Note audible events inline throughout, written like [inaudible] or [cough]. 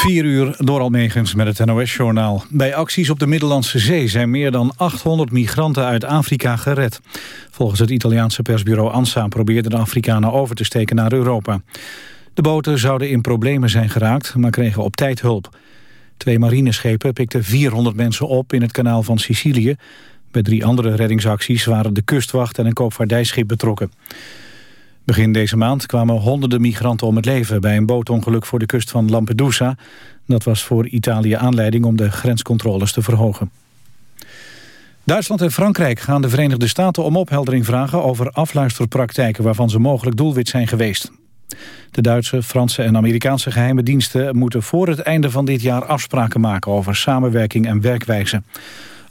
4 uur door Almegens met het NOS-journaal. Bij acties op de Middellandse Zee zijn meer dan 800 migranten uit Afrika gered. Volgens het Italiaanse persbureau ANSA probeerden de Afrikanen over te steken naar Europa. De boten zouden in problemen zijn geraakt, maar kregen op tijd hulp. Twee marineschepen pikten 400 mensen op in het kanaal van Sicilië. Bij drie andere reddingsacties waren de kustwacht en een koopvaardijschip betrokken. Begin deze maand kwamen honderden migranten om het leven... bij een bootongeluk voor de kust van Lampedusa. Dat was voor Italië aanleiding om de grenscontroles te verhogen. Duitsland en Frankrijk gaan de Verenigde Staten om opheldering vragen... over afluisterpraktijken waarvan ze mogelijk doelwit zijn geweest. De Duitse, Franse en Amerikaanse geheime diensten... moeten voor het einde van dit jaar afspraken maken... over samenwerking en werkwijze.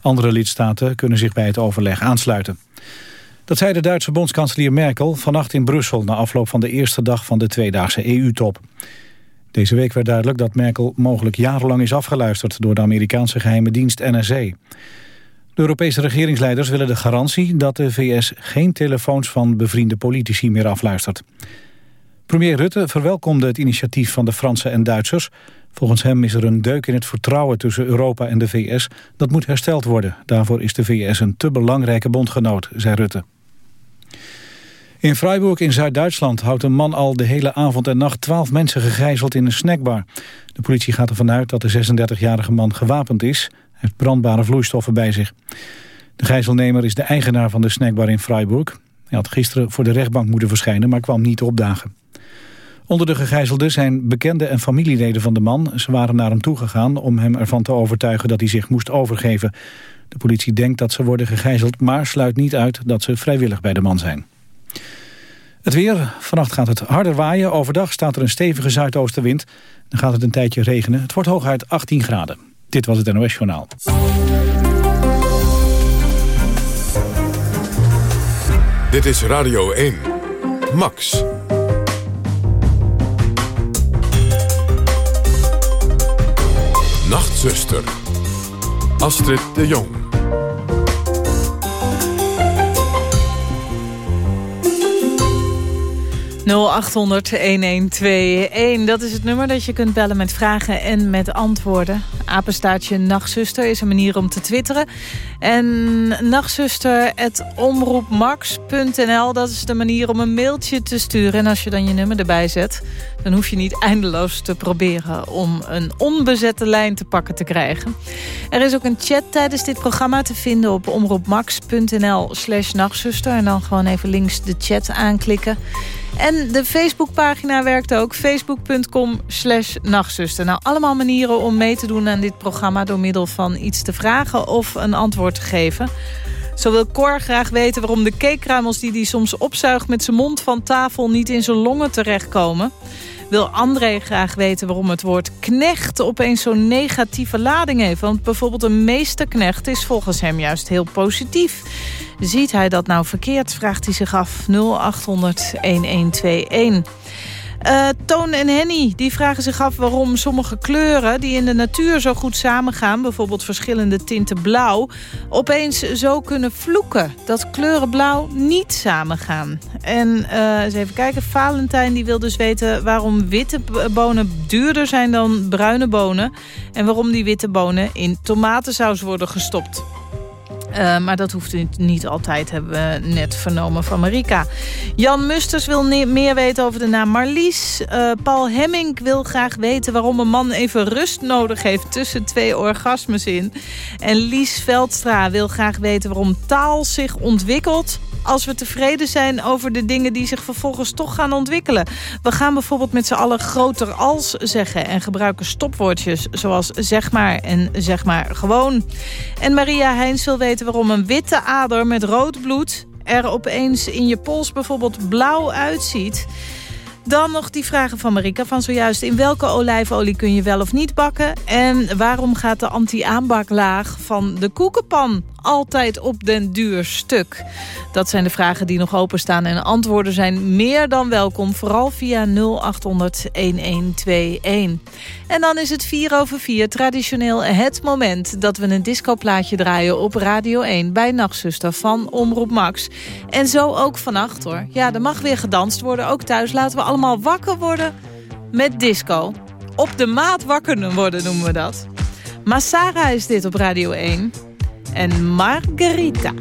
Andere lidstaten kunnen zich bij het overleg aansluiten. Dat zei de Duitse bondskanselier Merkel vannacht in Brussel... na afloop van de eerste dag van de tweedaagse EU-top. Deze week werd duidelijk dat Merkel mogelijk jarenlang is afgeluisterd... door de Amerikaanse geheime dienst NSA. De Europese regeringsleiders willen de garantie dat de VS... geen telefoons van bevriende politici meer afluistert. Premier Rutte verwelkomde het initiatief van de Fransen en Duitsers. Volgens hem is er een deuk in het vertrouwen tussen Europa en de VS. Dat moet hersteld worden. Daarvoor is de VS een te belangrijke bondgenoot, zei Rutte. In Freiburg in Zuid-Duitsland houdt een man al de hele avond en nacht twaalf mensen gegijzeld in een snackbar. De politie gaat ervan uit dat de 36-jarige man gewapend is. Hij heeft brandbare vloeistoffen bij zich. De gijzelnemer is de eigenaar van de snackbar in Freiburg. Hij had gisteren voor de rechtbank moeten verschijnen, maar kwam niet opdagen. Onder de gegijzelden zijn bekenden en familieleden van de man. Ze waren naar hem toegegaan om hem ervan te overtuigen dat hij zich moest overgeven. De politie denkt dat ze worden gegijzeld, maar sluit niet uit dat ze vrijwillig bij de man zijn. Het weer. Vannacht gaat het harder waaien. Overdag staat er een stevige zuidoostenwind. Dan gaat het een tijdje regenen. Het wordt hooguit 18 graden. Dit was het NOS Journaal. Dit is Radio 1. Max. Nachtzuster. Astrid de Jong. 0800-1121. Dat is het nummer dat je kunt bellen met vragen en met antwoorden. Apenstaartje Nachtzuster is een manier om te twitteren. En nachtzuster.omroepmax.nl, dat is de manier om een mailtje te sturen. En als je dan je nummer erbij zet, dan hoef je niet eindeloos te proberen... om een onbezette lijn te pakken te krijgen. Er is ook een chat tijdens dit programma te vinden op omroepmax.nl slash nachtzuster. En dan gewoon even links de chat aanklikken. En de Facebookpagina werkt ook. Facebook.com slash nachtzuster. Nou, allemaal manieren om mee te doen aan dit programma... door middel van iets te vragen of een antwoord te geven. Zo wil Cor graag weten waarom de cakeruimels die hij soms opzuigt... met zijn mond van tafel niet in zijn longen terechtkomen wil André graag weten waarom het woord knecht opeens zo'n negatieve lading heeft. Want bijvoorbeeld een meesterknecht is volgens hem juist heel positief. Ziet hij dat nou verkeerd, vraagt hij zich af 0800 1121. Uh, Toon en Henny die vragen zich af waarom sommige kleuren... die in de natuur zo goed samengaan, bijvoorbeeld verschillende tinten blauw... opeens zo kunnen vloeken, dat kleuren blauw niet samengaan. En uh, eens even kijken, Valentijn die wil dus weten... waarom witte bonen duurder zijn dan bruine bonen... en waarom die witte bonen in tomatensaus worden gestopt. Uh, maar dat hoeft niet, niet, altijd, hebben we net vernomen van Marika. Jan Musters wil meer weten over de naam Marlies. Uh, Paul Hemming wil graag weten waarom een man even rust nodig heeft... tussen twee orgasmes in. En Lies Veldstra wil graag weten waarom taal zich ontwikkelt als we tevreden zijn over de dingen die zich vervolgens toch gaan ontwikkelen. We gaan bijvoorbeeld met z'n allen groter als zeggen... en gebruiken stopwoordjes zoals zeg maar en zeg maar gewoon. En Maria Heins wil weten waarom een witte ader met rood bloed... er opeens in je pols bijvoorbeeld blauw uitziet... Dan nog die vragen van Marika van zojuist. In welke olijfolie kun je wel of niet bakken? En waarom gaat de anti-aanbaklaag van de koekenpan altijd op den duur stuk? Dat zijn de vragen die nog openstaan. En antwoorden zijn meer dan welkom. Vooral via 0800-1121. En dan is het 4 over 4 traditioneel het moment... dat we een discoplaatje draaien op Radio 1... bij Nachtzuster van Omroep Max. En zo ook vannacht hoor. Ja, er mag weer gedanst worden. Ook thuis laten we allemaal wakker worden met disco op de maat wakker worden, noemen we dat. Masara is dit op Radio 1. En Margarita.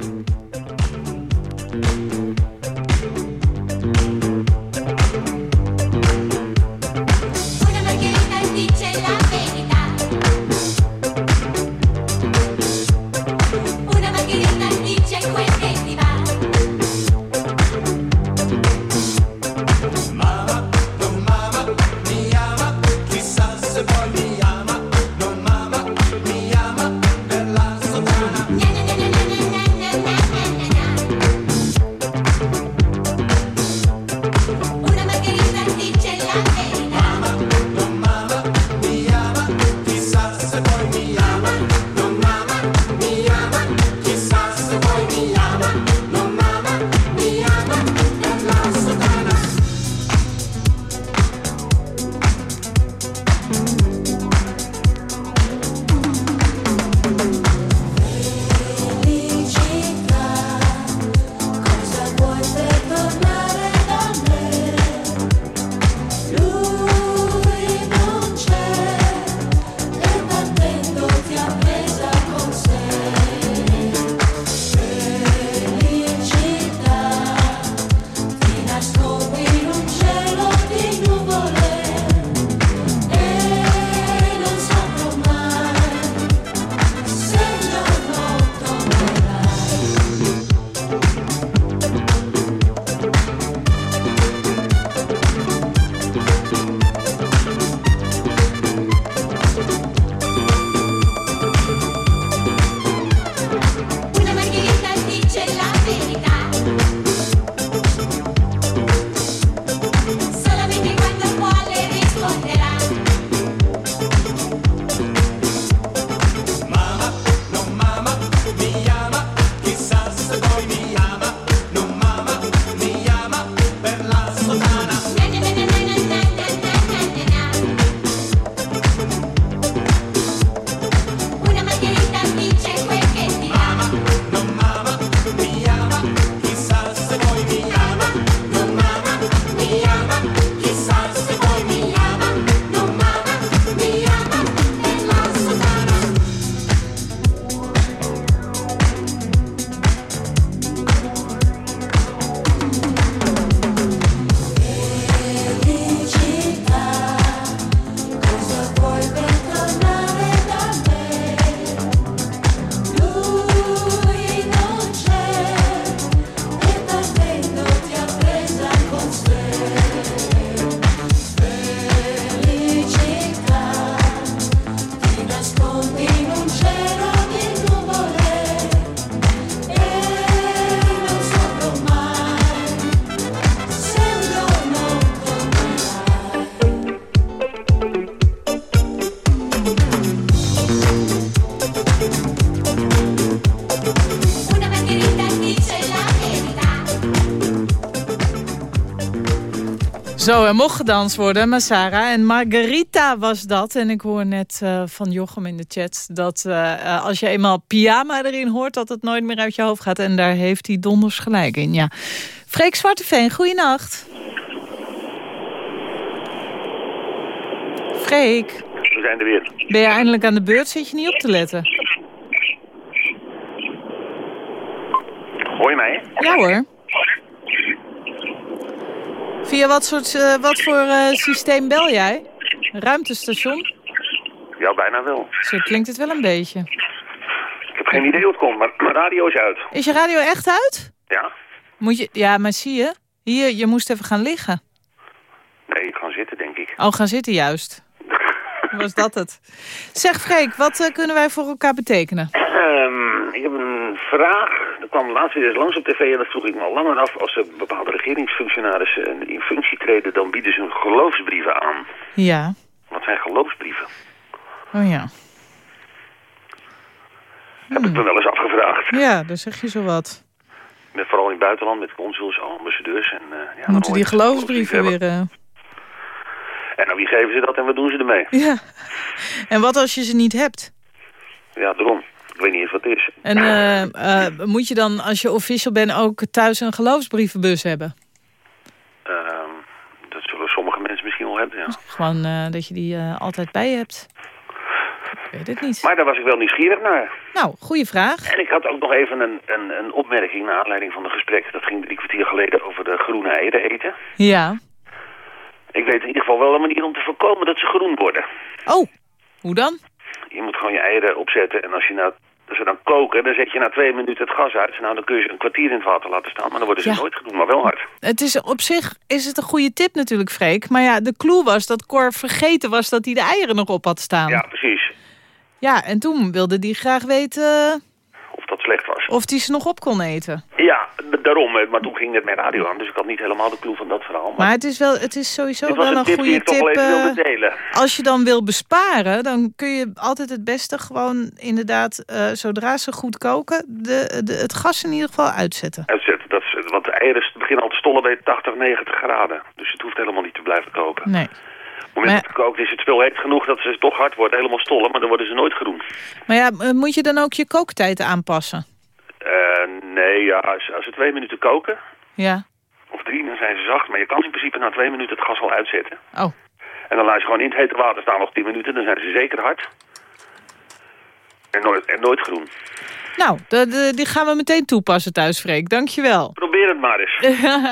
Zo, er mocht gedanst worden, Masara. En Margarita was dat. En ik hoor net uh, van Jochem in de chat... dat uh, als je eenmaal pyjama erin hoort... dat het nooit meer uit je hoofd gaat. En daar heeft hij donders gelijk in, ja. Freek Zwarteveen, goeienacht. Freek. We zijn er weer. Ben je eindelijk aan de beurt? Zit je niet op te letten? Hoor je mij? Ja hoor. Via wat, soort, uh, wat voor uh, systeem bel jij? Een ruimtestation? Ja, bijna wel. Zo klinkt het wel een beetje. Ik heb geen idee hoe het komt, maar mijn radio is uit. Is je radio echt uit? Ja. Moet je, ja, maar zie je? Hier, je moest even gaan liggen. Nee, ik ga zitten, denk ik. Oh, gaan zitten juist. [laughs] Was dat het? Zeg Freek, wat uh, kunnen wij voor elkaar betekenen? Um, ik heb een vraag. Er kwam laatst weer eens langs op tv en dat vroeg ik me al langer af. Als er bepaalde regeringsfunctionarissen in functie treden, dan bieden ze hun geloofsbrieven aan. Ja. Wat zijn geloofsbrieven? Oh ja. Heb ik me wel eens afgevraagd. Ja, daar zeg je zo wat. Met, vooral in het buitenland, met consuls, ambassadeurs. En, uh, ja, Moeten die geloofsbrieven weer... Uh... En aan wie geven ze dat en wat doen ze ermee? Ja. En wat als je ze niet hebt? Ja, daarom. Ik weet niet eens wat het is. En uh, uh, moet je dan, als je official bent, ook thuis een geloofsbrievenbus hebben? Uh, dat zullen sommige mensen misschien wel hebt, ja. Gewoon eh, dat je die eh, altijd bij je hebt. Ik weet het niet. Maar daar was ik wel nieuwsgierig naar. Nou, goede vraag. En ik had ook nog even een, een, een opmerking naar aanleiding van het gesprek. Dat ging drie kwartier geleden over de groene eieren eten. Ja. Ik weet in ieder geval wel een manier om te voorkomen dat ze groen worden. Oh, hoe dan? Je moet gewoon je eieren opzetten en als je nou ze dan koken, dan zet je na twee minuten het gas uit. Nou, dan kun je ze een kwartier in het water laten staan, maar dan worden ze Ja. nooit groen, maar wel hard. Het is op zich is het een goede tip natuurlijk, Freek. Maar ja, de clue was dat Cor vergeten was dat hij de eieren nog op had staan. Ja, precies. Ja, en toen wilde hij graag weten Of dat slecht was. of hij ze nog op kon eten. Ja, daarom. eh, Maar toen ging net mijn radio aan, dus ik had niet helemaal de clue van dat verhaal. Maar, Maar het is, wel, het is sowieso wel een goede tip. eh, als je dan wil besparen, dan kun je altijd het beste gewoon inderdaad, eh, zodra ze goed koken, de, de, het gas in ieder geval uitzetten. Uitzetten, dat is, want de eieren beginnen al te stollen bij 80, 90 graden. Dus het hoeft helemaal niet te blijven koken. Nee. Op het moment dat het kookt is het spul heet genoeg dat ze toch hard worden, helemaal stollen, maar dan worden ze nooit groen. Maar ja, moet je dan ook je kooktijd aanpassen? Eh, nee, ja, als, als ze twee minuten koken, Ja. of drie, dan zijn ze zacht. Maar je kan in principe na twee minuten het gas al uitzetten. Oh. En dan laat je gewoon in het hete water staan nog 10 minuten. Dan zijn ze zeker hard. En nooit, en nooit groen. Nou, de, de- die gaan we meteen toepassen thuis, Freek. Dankjewel. Probeer het maar eens.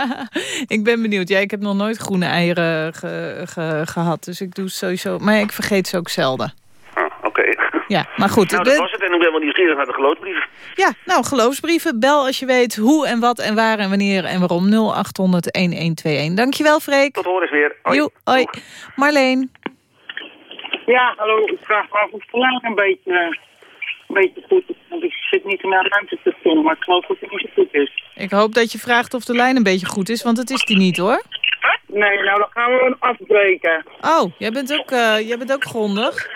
[laughs] ik ben benieuwd. Ja, ik heb nog nooit groene eieren ge- ge- gehad. Dus ik doe sowieso... Maar ik vergeet ze ook zelden. Ja, maar goed. Nou, de- dat was het. En ik ben wel nieuwsgierig naar de geloofsbrief. Ja, nou, geloofsbrieven. Bel als je weet hoe en wat en waar en wanneer en waarom. 0800-1121. Dankjewel, Freek. Tot horen weer. Hoi. Joe, hoi. Marleen. Ja, hallo. Ik vraag me af of de lijn een beetje, een beetje goed is. Want ik zit niet in mijn ruimte te filmen, maar ik geloof dat het niet zo goed is. Ik hoop dat je vraagt of de lijn een beetje goed is, want het is die niet, hoor. Nee, nou dan gaan we hem afbreken. Oh, jij bent ook, eh, jij bent ook grondig. Eh,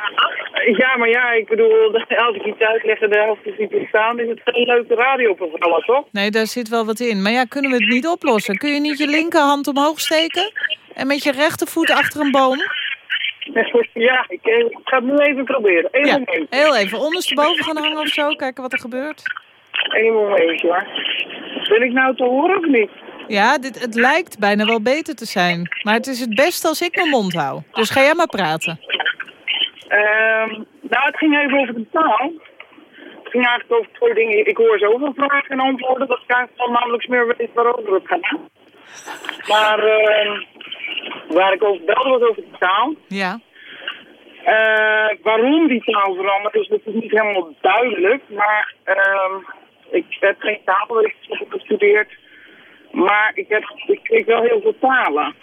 Ja, maar ja, ik bedoel, [laughs] als ik iets uitleg en de helft is niet verstaan, is het geen leuke radioprogramma, toch? Nee, daar zit wel wat in. Maar ja, kunnen we het niet oplossen? Kun je niet je linkerhand omhoog steken? En met je rechtervoet achter een boom? [laughs] ja, ik, eh, ik ga het nu even proberen. Eén Ja, moment. heel even ondersteboven gaan hangen of zo. Kijken wat er gebeurt. Eén momentje, hoor. Ben ik nou te horen of niet? Ja, dit, het lijkt bijna wel beter te zijn. Maar het is het beste als ik mijn mond hou. Dus ga jij maar praten. Ehm, nou, het ging even over de taal. Het ging eigenlijk over twee dingen. Ik hoor zoveel vragen en antwoorden dat ik eigenlijk al namelijk meer weet waarover het gaat. Maar ehm, waar ik over belde was over de taal. Ja. Eh, waarom die taal verandert is natuurlijk niet helemaal duidelijk. Maar ehm, ik heb geen taalwetenschap gestudeerd. Maar ik, heb, ik spreek wel heel veel talen.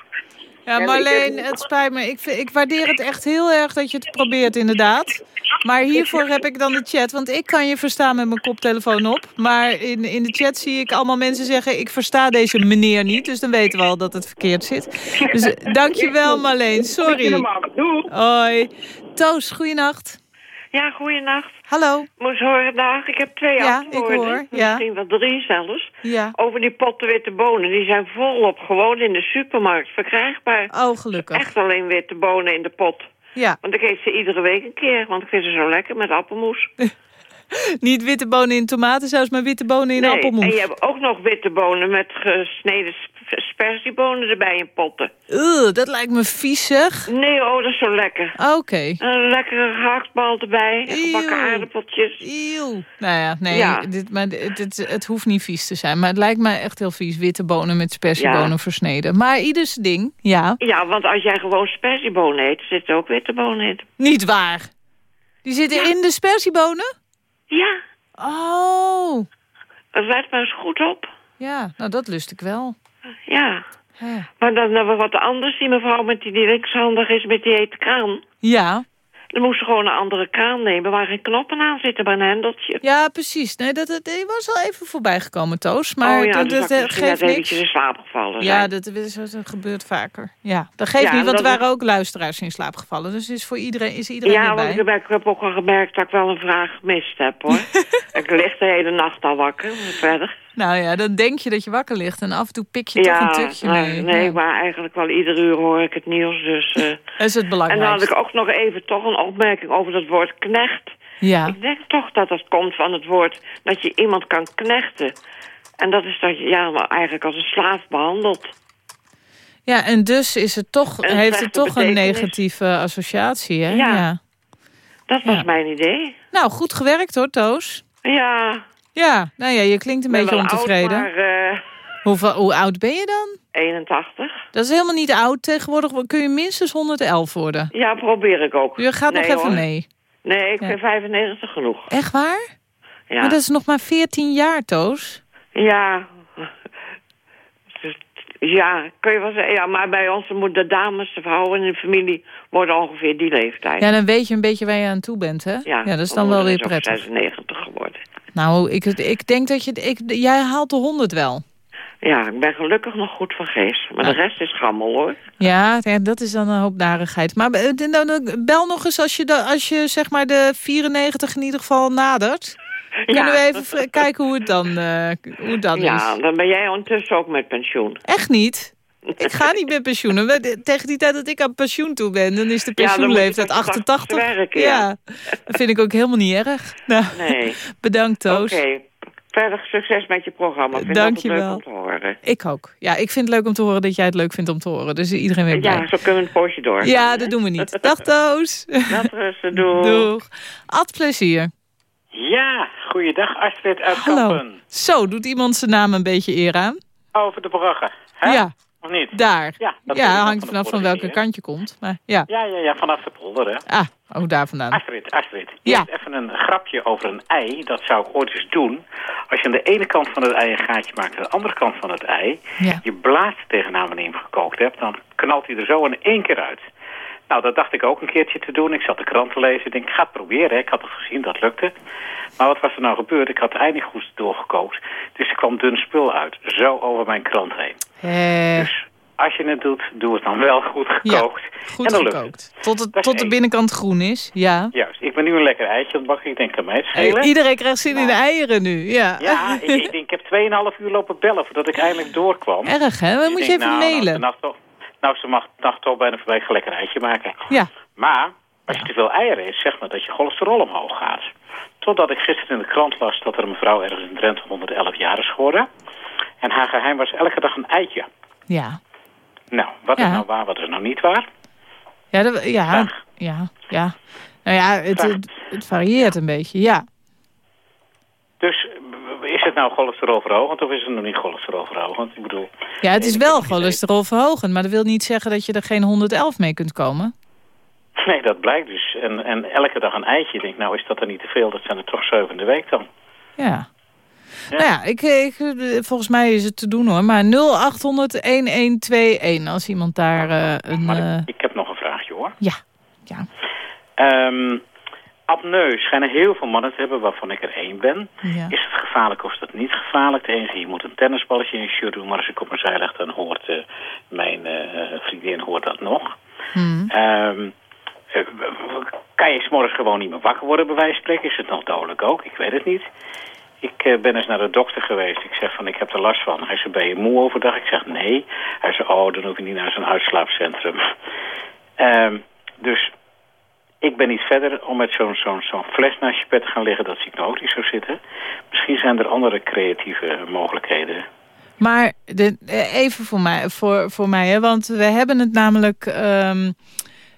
Ja, Marleen, het spijt me. Ik, vind- ik waardeer het echt heel erg dat je het probeert, inderdaad. Maar hiervoor heb ik dan de chat. Want ik kan je verstaan met mijn koptelefoon op. Maar in, in de chat zie ik allemaal mensen zeggen... ik versta deze meneer niet. Dus dan weten we al dat het verkeerd zit. Dus eh, dankjewel, Marleen. Sorry. Hoi. Toos, goeienacht. Ja, goeienacht. Hallo. Moest horen, dag. Ik heb twee Ja, antwoorden. ik hoor, ja. Misschien wel drie zelfs. Ja. Over die potten witte bonen. Die zijn volop gewoon in de supermarkt verkrijgbaar. Oh, gelukkig. Echt alleen witte bonen in de pot. Ja. Want ik eet ze iedere week een keer. Want ik vind ze zo lekker met appelmoes. [laughs] Niet witte bonen in tomatensaus, maar witte bonen in nee. appelmoes. En je hebt ook nog witte bonen met gesneden sp- sperziebonen erbij in potten. Ugh, dat lijkt me viezig. Nee, oh, dat is zo lekker. Oké. Een lekkere gehaktbal erbij. En gebakken aardappeltjes. Eeuw. Nou ja, nee, Ja. Dit, maar dit, dit- het hoeft niet vies te zijn. Maar het lijkt mij echt heel vies. Witte bonen met spersiebonen Ja. versneden. Maar ieders ding, ja. Ja, want als jij gewoon sperziebonen eet, zitten ook witte bonen in. Niet waar. Die zitten in de spersiebonen? Ja, Oh. let maar eens goed op. Ja, nou dat lust ik wel. Ja. Ja. Maar dan hebben we wat anders. Die mevrouw met die, die linkshandig is met die hete kraan. Ja, Dan moest ze gewoon een andere kraan nemen waar geen knoppen aan zitten, maar een hendeltje. ja precies. Nee, dat, dat die was al even voorbij gekomen, Toos. Maar oh ja, dat, dat, dat geeft niks. in slaap gevallen Ja, zijn. dat, dat, dat gebeurt vaker. Ja, dat geeft Ja, niet, want er waren ook luisteraars in slaap gevallen. Dus is voor iedereen, is iedereen Ja, erbij. want ik heb, ook al gemerkt dat ik wel een vraag gemist heb, hoor. [laughs] ik lig de hele nacht al wakker, verder. Nou ja, dan denk je dat je wakker ligt en af en toe pik je toch ja, een tukje nee, mee. nee, Ja. maar eigenlijk wel ieder uur hoor ik het nieuws, dus... eh. [laughs] Is het En dan had ik ook nog even toch een opmerking over dat woord knecht. Ja. Ik denk toch dat dat komt van het woord dat je iemand kan knechten. En dat is dat je ja, maar eigenlijk als een slaaf behandelt. Ja, en dus is het toch, Een heeft het toch een negatieve associatie, hè? Ja. Dat was Ja. mijn idee. Nou, goed gewerkt hoor, Toos. Ja, Ja, nou ja, je klinkt een ben beetje ontevreden. Oud, maar eh, Hoeveel, hoe oud ben je dan? 81. Dat is helemaal niet oud. Tegenwoordig kun je minstens 111 worden. Ja, probeer ik ook. Je gaat Nee, nog even hoor. mee. Nee, ik Ja. vind 95 genoeg. Echt waar? Ja. Maar dat is nog maar 14 jaar, Toos. Ja. Ja, kun je wel zeggen. Ja, maar bij ons moeten de dames, de vrouwen in de familie worden ongeveer die leeftijd. Ja, dan weet je een beetje waar je aan toe bent, hè? Ja, dat is dan wel weer prettig. 96 geworden. Nou, ik, ik denk dat je... Ik, jij haalt de 100 wel. Ja, ik ben gelukkig nog goed van geest. Maar Ja. de rest is gammel, hoor. Ja, ja, dat is dan een hoop narigheid. Maar eh, nou, bel nog eens als je, de, als je zeg maar de 94 in ieder geval nadert. Kunnen we even kijken hoe het dan, eh, hoe het dan Ja, is. dan ben jij ondertussen ook met pensioen. Echt niet? Ik ga niet met pensioen. We- Tegen die tijd dat ik aan pensioen toe ben, dan is de Ja, pensioenleeftijd je 88. 80ste werken, ja. dat vind ik ook helemaal niet erg. Nou, Nee. [laughs] bedankt Toos. Oké. Verder succes met je programma. Ik vind Dank je leuk wel. om te horen. Ik ook. Ja, ik vind het leuk om te horen dat jij het leuk vindt om te horen. Dus iedereen weer blij. Ja, zo kunnen we een poosje door. Ja, dat doen we niet. [laughs] Dag Toos. Dat rusten, doei. [laughs] Doeg. Ad plezier. Ja, goeiedag Astrid uit Hallo. Kampen. Zo, doet iemand zijn naam een beetje eer aan? Over de bruggen. Hè? Ja, Of niet? daar. Ja, dat Ja, hangt van vanaf van welke kant je komt. Maar ja. Ja, ja, ja, vanaf de polder, hè. Ah, ook daar vandaan. Astrid, Astrid. Ja. Even een grapje over een ei. Dat zou ik ooit eens doen. Als je aan de ene kant van het ei een gaatje maakt... en aan de andere kant van het ei... Ja. je blaast tegenaan wanneer je hem gekookt hebt... dan knalt hij er zo in één keer uit. Nou, dat dacht ik ook een keertje te doen. Ik zat de krant te lezen. Ik denk, ik ga het proberen. Hè. Ik had het gezien, dat lukte. Maar wat was er nou gebeurd? Ik had het ei niet goed doorgekookt. Dus er kwam dun spul uit. Zo over mijn krant heen. Eh, Dus als je het doet, doe het dan wel goed ja, gekookt. goed en dan lukt het. gekookt. Tot, het, Dat tot de één. binnenkant groen is. Ja. Juist. Ik ben nu een lekker eitje aan het bakken. Ik denk, kan mij het schelen. Iedereen krijgt zin in de eieren nu. Ja, Ja, ik, ik, ik heb 2,5 uur lopen bellen voordat ik eindelijk doorkwam. Erg hè? Dan Ik moet je denk, even nou, Nou, mailen. de nacht toch, nou is de nacht, nacht toch bijna voorbij. Ik ga lekker een eitje maken. Ja. Maar als je te veel eieren eet, zeg maar dat je cholesterol omhoog gaat. Totdat ik gisteren in de krant las dat er een mevrouw ergens in Drenthe 111 jaar is geworden. En haar geheim was elke dag een eitje. Ja. Nou, wat Ja. is nou waar, wat is nou niet waar? Ja, dat- ja, Vraag. ja, ja. Nou ja, het, het, het varieert een beetje, ja. Dus is het nou cholesterolverhogend of is het nog niet cholesterolverhogend? Ik bedoel... Ja, het is wel cholesterolverhogend, maar dat wil niet zeggen dat je er geen 111 mee kunt komen. Nee, dat blijkt dus. En, en elke dag een eitje. Ik denk, nou is dat er niet te veel? Dat zijn er toch zeven in de week dan. Ja. Ja. Nou ja, ik, ik, volgens mij is het te doen hoor. Maar 0800-1121 als iemand daar eh, een... Maar eh, ik, ik heb nog een vraagje hoor. ja, ja, Ehm apneu schijnen heel veel mannen te hebben, waarvan ik er één ben. ja. Is het gevaarlijk of is dat niet gevaarlijk? De ene je moet een tennisballetje in je shirt doen, maar als ik op mijn zij leg, dan hoort eh, mijn vriendin hoort dat nog. Hmm. Ehm, eh, kan je s'morgens gewoon niet meer wakker worden, bij wijze van spreken? Is het nog dodelijk ook? Ik weet het niet. Ik eh, ben eens naar de dokter geweest. Ik zeg van, ik heb er last van. Hij zei, ben je moe overdag? Ik zeg, nee. Hij zei, oh, dan hoef je niet naar zo'n uitslaapcentrum. [laughs] Ehm, dus ik ben niet verder om met zo'n zo'n zo'n fles naast je bed te gaan liggen. Dat zie ik niet zo zitten. Misschien zijn er andere creatieve mogelijkheden. Maar de, eh, even voor mij, voor, voor mij hè, want we hebben het namelijk... ehm,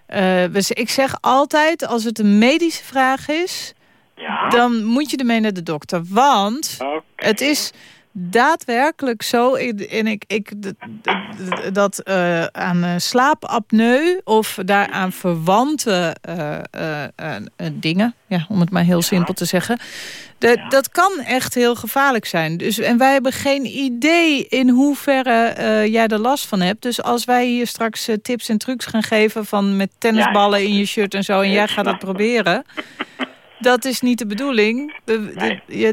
eh, ik zeg altijd, als het een medische vraag is... Ja, dan moet je ermee naar de dokter. Want het is daadwerkelijk zo... En ik, ik, dat eh, aan eh, slaapapneu of daaraan verwante eh, dingen... Ja, om het maar heel simpel te zeggen... De, Dat kan echt heel gevaarlijk zijn. Dus, en wij hebben geen idee in hoeverre jij er last van hebt. Dus als wij hier straks tips en trucs gaan geven... van met tennisballen in je shirt en zo... en jij gaat het. proberen... Dat is niet de bedoeling. Nee. ja,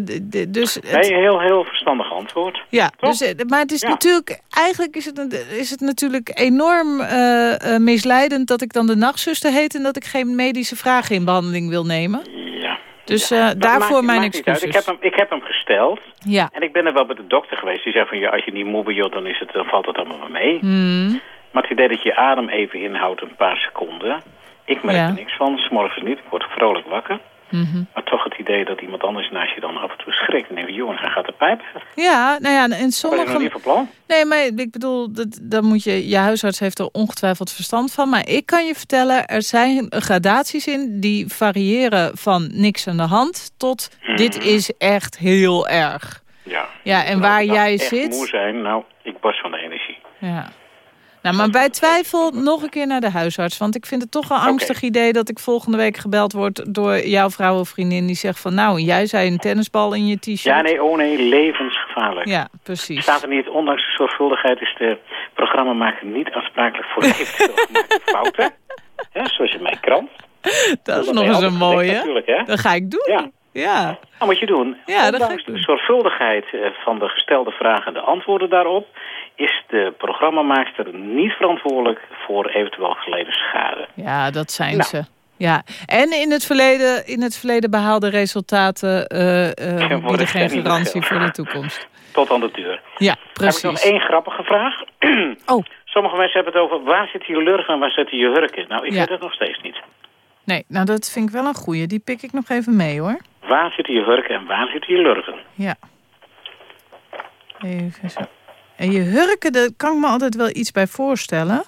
dus het- Nee, heel, heel verstandig antwoord. ja, Toch? dus, eh, maar het is Ja. natuurlijk, eigenlijk is het, is het natuurlijk enorm eh, eh, misleidend dat ik dan de nachtzuster heet en dat ik geen medische vragen in behandeling wil nemen. Ja. Dus Ja, dat daarvoor maakt- mijn excuses. Ik heb, hem, ik heb hem gesteld. Ja. En ik ben er wel bij de dokter geweest. Die zei van, ja, als je niet moe bent, dan, is het, dan valt het allemaal wel mee. Hmm. Maar het idee dat je je adem even inhoudt een paar seconden... Ik merk er niks van, s'morgens niet. Ik word vrolijk wakker. Mhm. Maar toch het idee dat iemand anders naast je dan af en toe schrikt. En denkt, hij gaat de pijp. Ja, nou ja, en sommige... niet van plan? Nee, maar ik bedoel, dat, dan moet je, je huisarts heeft er ongetwijfeld verstand van. Maar ik kan je vertellen, er zijn gradaties in die variëren van niks aan de hand tot dit is echt heel erg. Ja. Ja, en Nou, waar nou, jij echt zit... moe zijn, nou, ik barst van de energie. Ja. Nou, maar bij twijfel nog een keer naar de huisarts. Want ik vind het toch een angstig idee dat ik volgende week gebeld word door jouw vrouw of vriendin die zegt van nou, jij zei een tennisbal in je t-shirt. Ja, nee, oh nee, levensgevaarlijk. Ja, precies. Staat er niet, ondanks de zorgvuldigheid is de programmamaker niet aansprakelijk voor gemaakte [laughs] fouten. Hè, zoals in mijn krant. Dat is ben nog eens een mooie. Hè? Dat ga ik doen. Ja. Ja. Dat moet je doen. Ja, dat Ondanks de zorgvuldigheid eh, van de gestelde vragen en de antwoorden daarop... is de programmamaakster niet verantwoordelijk voor eventueel geleden schade. Ja, dat zijn Nou. ze. Ja, en in het verleden, in het verleden behaalde resultaten eh, worden bieden geen garantie voor de toekomst. Tot aan de deur. Ja, Heb ik nog precies. één grappige vraag? Oh, Sommige mensen hebben het over waar zitten je lurven en waar zitten je hurken. Nou, ik Ja. weet het nog steeds niet. Nee, nou dat vind ik wel een goeie. Die pik ik nog even mee hoor. Waar zitten je hurken en waar zitten je lurven? Ja. Even zo. En je hurken, daar kan ik me altijd wel iets bij voorstellen.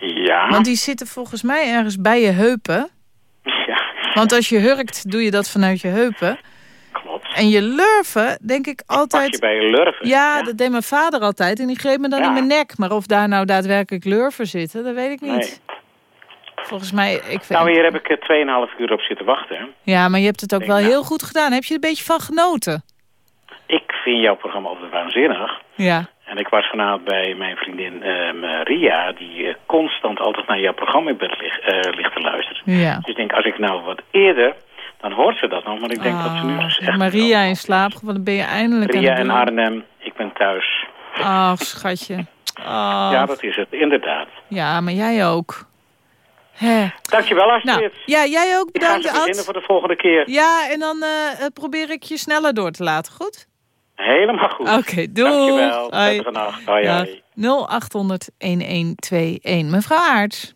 Ja. Want die zitten volgens mij ergens bij je heupen. Ja, Want als je hurkt, doe je dat vanuit je heupen. klopt. En je lurven, denk ik Pak altijd... je bij je lurven. Ja, dat deed mijn vader altijd. En die greep me dan Ja. in mijn nek. Maar of daar nou daadwerkelijk lurven zitten, dat weet ik niet. Nee. Volgens mij... Ik. Nou, hier heb ik eh, 2,5 uur op zitten wachten. Ja, maar je hebt het ook Denk wel nou. heel goed gedaan. Heb je er een beetje van genoten? Ik vind jouw programma altijd waanzinnig. Ja. En ik was vanavond bij mijn vriendin eh, Maria... die eh, constant altijd naar jouw programma in bed ligt, eh, ligt te luisteren. Ja. Dus ik denk, als ik nou wat eerder... dan hoort ze dat nog. Maar ik denk dat ze nu Ah, echt... Maria in slaap gevallen, dan ben je eindelijk Maria doen. Arnhem, ik ben thuis. Ach, schatje. Oh. Ja, dat is het, inderdaad. Ja, maar jij ook. Dankjewel, Astrid. Nou, ja, jij ook ik ga bedankt, beginnen voor de volgende keer. Ja, en dan eh, eh, probeer ik je sneller door te laten, goed? Helemaal goed. Oké, doei. Dankjewel. Hoi. Nacht. Hoi, Ja, hoi. 0800-1121. Mevrouw Aarts.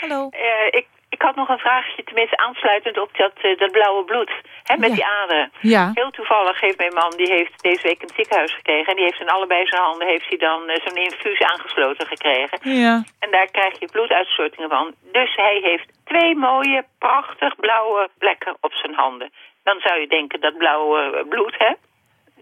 Hallo. Eh, ik, ik had nog een vraagje, tenminste aansluitend op dat, eh, dat blauwe bloed. Hè, met Ja. die aderen. Ja. Heel toevallig heeft mijn man, die heeft deze week in het ziekenhuis gekregen. En die heeft in allebei zijn handen heeft hij dan eh, zo'n infuus aangesloten gekregen. Ja. En daar krijg je bloeduitstortingen van. Dus hij heeft twee mooie, prachtig blauwe plekken op zijn handen. Dan zou je denken dat blauwe bloed, hè?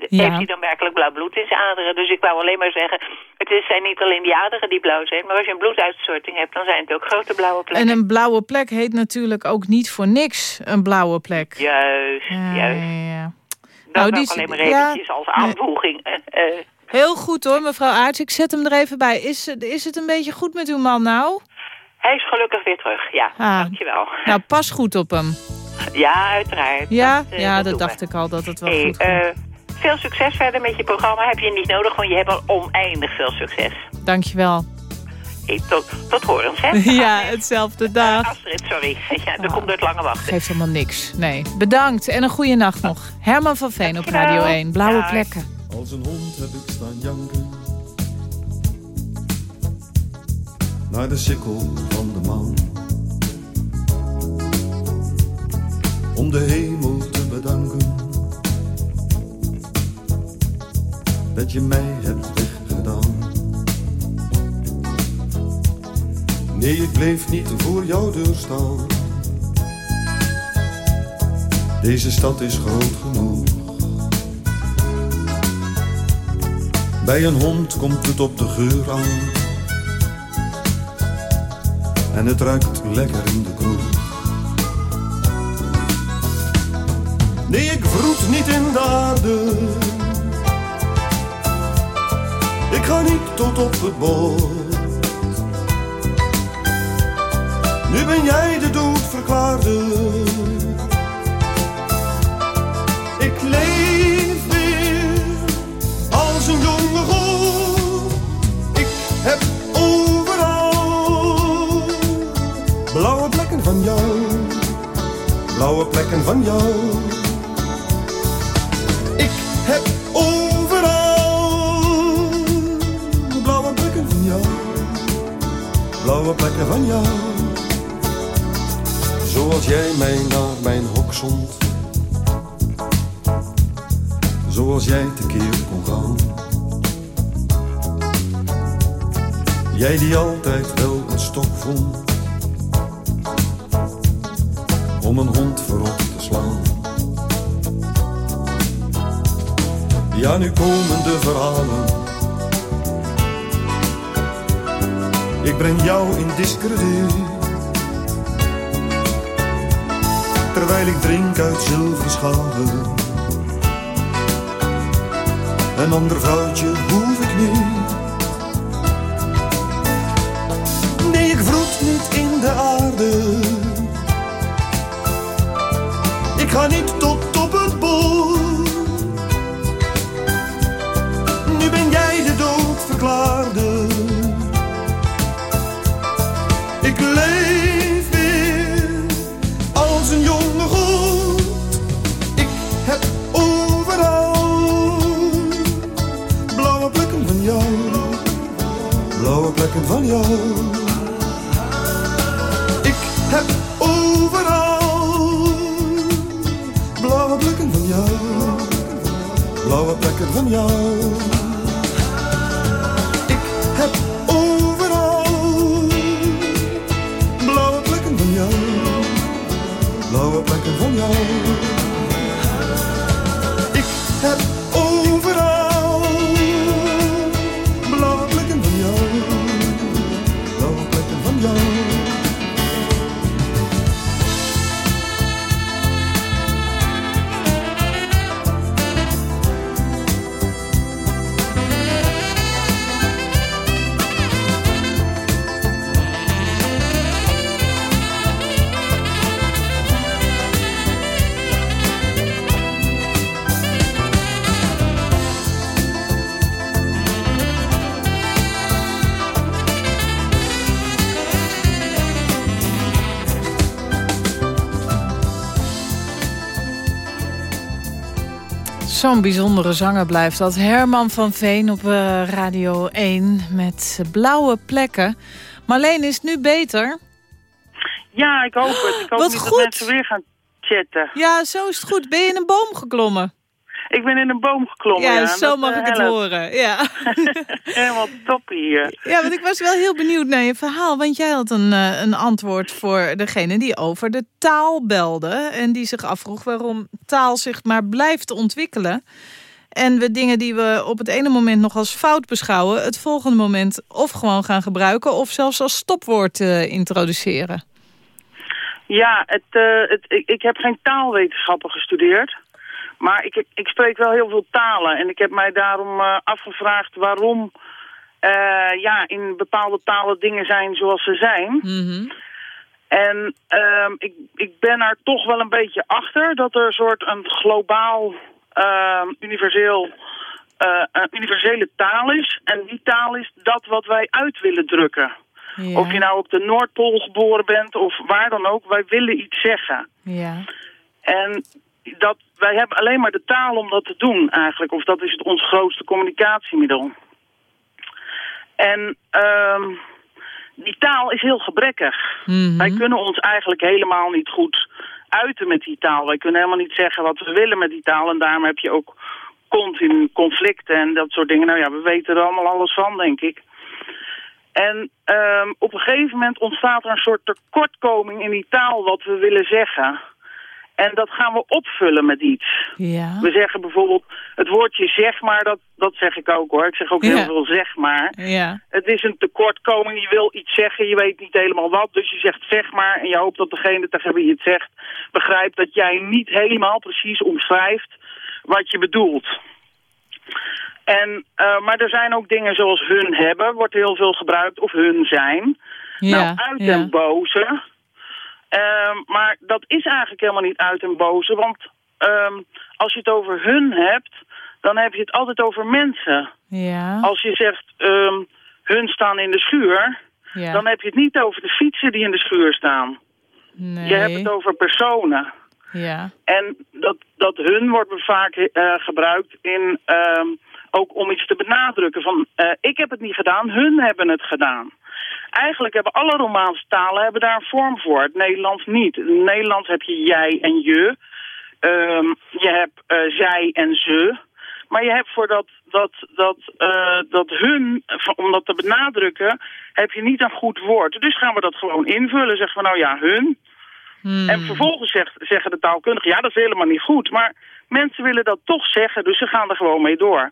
Ja. Heeft hij dan werkelijk blauw bloed in zijn aderen? Dus ik wou alleen maar zeggen, het zijn niet alleen die aderen die blauw zijn... maar als je een bloeduitstorting hebt, dan zijn het ook grote blauwe plekken. En een blauwe plek heet natuurlijk ook niet voor niks een blauwe plek. Juist, Ja, juist. ja, ja. Dat Nou, die- alleen maar eventjes als aanvoeging. Eh, Heel goed hoor, mevrouw Aarts. Ik zet hem er even bij. Is, is het een beetje goed met uw man nou? hij is gelukkig weer terug, ja. Ah. Dankjewel. Nou, pas goed op hem. Ja, uiteraard. Ja, Dat, eh, ja dat dacht we. ik al dat het wel Hey, goed ging. Veel succes verder met je programma. Heb je niet nodig, want je hebt al oneindig veel succes. Dankjewel. Hey, tot, tot horens, hè? [laughs] Ja, hetzelfde dag. Astrid, sorry. Ja, dat komt door het lange wachten. Geeft helemaal niks. Nee. Bedankt en een goede nacht nog. Herman van Veen op. Radio 1. Blauwe plekken. Als een hond heb ik staan janken Naar de sikkel van de maan Om de hemel te bedanken Dat je mij hebt weggedaan Nee, ik bleef niet voor jouw deur Deze stad is groot genoeg Bij een hond komt het op de geur aan. En het ruikt lekker in de kroeg. Nee, ik vroet niet in de aarde. Ik ga niet tot op het bord. Nu ben jij de dood verklaarde. Ik leef weer als een jonge god. Ik heb overal blauwe plekken van jou, blauwe plekken van jou. Plekken van jou. Zoals jij mij naar mijn hok zond. Zoals jij tekeer kon gaan. Jij die altijd wel een stok vond. Om een hond voorop te slaan. Ja, nu komen de verhalen. Ik breng jou in discrediet. Terwijl ik drink uit zilveren schalen. Een ander vrouwtje hoef ik niet. Nee, ik vroet niet in de aarde. Ik ga niet plekken Zo'n bijzondere zanger blijft dat. Herman van Veen op eh, Radio 1 met blauwe plekken. Marleen is het nu beter. Ja, ik hoop het. Ik hoop Wat niet goed. dat mensen weer gaan chatten. Ja, zo is het goed. Ben je in een boom geklommen? Ik ben in een boom geklommen. ja, ja, zo dat, mag eh, ik het horen. Ja. [laughs] Helemaal top hier. ja, want ik was wel heel benieuwd naar je verhaal. Want jij had een, eh, een antwoord voor degene die over de taal belde. En die zich afvroeg waarom taal zich maar blijft ontwikkelen. En we dingen die we op het ene moment nog als fout beschouwen... het volgende moment of gewoon gaan gebruiken... of zelfs als stopwoord eh, introduceren. Ja, het, het, ik, ik heb geen taalwetenschappen gestudeerd. Maar ik, ik spreek wel heel veel talen. En ik heb mij daarom eh, afgevraagd waarom eh, ja, in bepaalde talen dingen zijn zoals ze zijn. Mhm. En ehm, ik, ik ben er toch wel een beetje achter dat er een soort een globaal, ehm, universeel, eh, een universele taal is. En die taal is dat wat wij uit willen drukken. Ja. Of je nou op de Noordpool geboren bent of waar dan ook, wij willen iets zeggen. Ja. En dat, wij hebben alleen maar de taal om dat te doen eigenlijk. Of dat is het ons grootste communicatiemiddel. En ehm, die taal is heel gebrekkig. Mhm. Wij kunnen ons eigenlijk helemaal niet goed uiten met die taal. Wij kunnen helemaal niet zeggen wat we willen met die taal. En daarom heb je ook continu conflicten en dat soort dingen. Nou ja, we weten er allemaal alles van, denk ik. En ehm, op een gegeven moment ontstaat er een soort tekortkoming in die taal wat we willen zeggen. En dat gaan we opvullen met iets. Ja. We zeggen bijvoorbeeld het woordje zeg maar, dat, dat zeg ik ook hoor. Ik zeg ook heel veel zeg maar. Ja. Het is een tekortkoming, je wil iets zeggen, je weet niet helemaal wat. Dus je zegt zeg maar en je hoopt dat degene tegen wie je het zegt... begrijpt dat jij niet helemaal precies omschrijft wat je bedoelt. En, eh, maar er zijn ook dingen zoals hun hebben, wordt heel veel gebruikt, of hun zijn. Ja. Nou, uit ja. en boze. Ehm, maar dat is eigenlijk helemaal niet uit en boze, want ehm, als je het over hun hebt, dan heb je het altijd over mensen. Ja. Als je zegt, ehm, hun staan in de schuur, ja. dan heb je het niet over de fietsen die in de schuur staan. nee. Je hebt het over personen. Ja. En dat, dat hun wordt vaak eh, gebruikt in, ook om iets te benadrukken. Van, eh, ik heb het niet gedaan, hun hebben het gedaan. Eigenlijk hebben alle Romaanse talen hebben daar een vorm voor. Het Nederlands niet. In het Nederlands heb je jij en je. Ehm, je hebt eh, zij en ze. Maar je hebt voor dat, dat, dat, eh, dat hun, om dat te benadrukken, heb je niet een goed woord. Dus gaan we dat gewoon invullen. Zeggen we nou ja, hun. Hmm. En vervolgens zegt, zeggen de taalkundigen, ja, dat is helemaal niet goed. Maar mensen willen dat toch zeggen, dus ze gaan er gewoon mee door.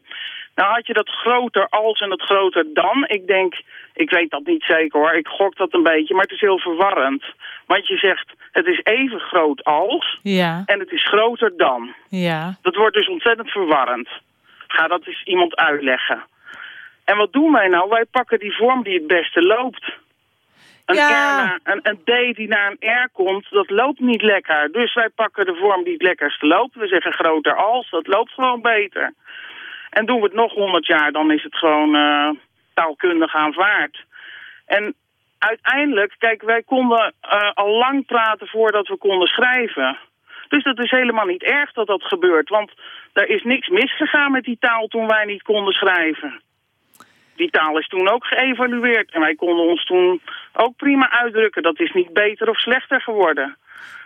Nou had je dat groter als en het groter dan. Ik denk, ik weet dat niet zeker hoor, ik gok dat een beetje, maar het is heel verwarrend. Want je zegt, het is even groot als Ja, en het is groter dan. ja. Dat wordt dus ontzettend verwarrend. Ga dat eens iemand uitleggen. En wat doen wij nou? Wij pakken die vorm die het beste loopt. Een, Ja. Een, een D die naar een R komt, dat loopt niet lekker. Dus wij pakken de vorm die het lekkerste loopt. We zeggen groter als, dat loopt gewoon beter. En doen we het nog honderd jaar, dan is het gewoon eh, taalkundig aanvaard. En uiteindelijk, kijk, wij konden eh, al lang praten voordat we konden schrijven. Dus dat is helemaal niet erg dat dat gebeurt. Want er is niks misgegaan met die taal toen wij niet konden schrijven. Die taal is toen ook geëvalueerd. En wij konden ons toen ook prima uitdrukken. Dat is niet beter of slechter geworden.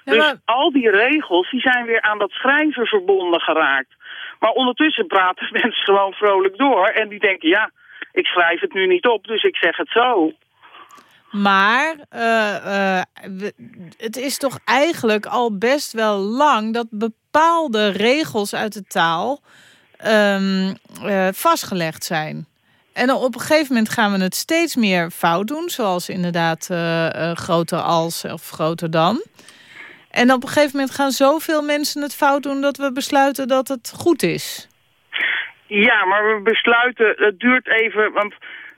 Ja, dus al die regels die zijn weer aan dat schrijven verbonden geraakt. Maar ondertussen praten [laughs] mensen gewoon vrolijk door. En die denken, ja, ik schrijf het nu niet op, dus ik zeg het zo. Maar eh, eh, het is toch eigenlijk al best wel lang dat bepaalde regels uit de taal ehm, eh, vastgelegd zijn. En op een gegeven moment gaan we het steeds meer fout doen, zoals inderdaad groter als of groter dan. En op een gegeven moment gaan zoveel mensen het fout doen dat we besluiten dat het goed is. Ja, maar we besluiten, het duurt even, want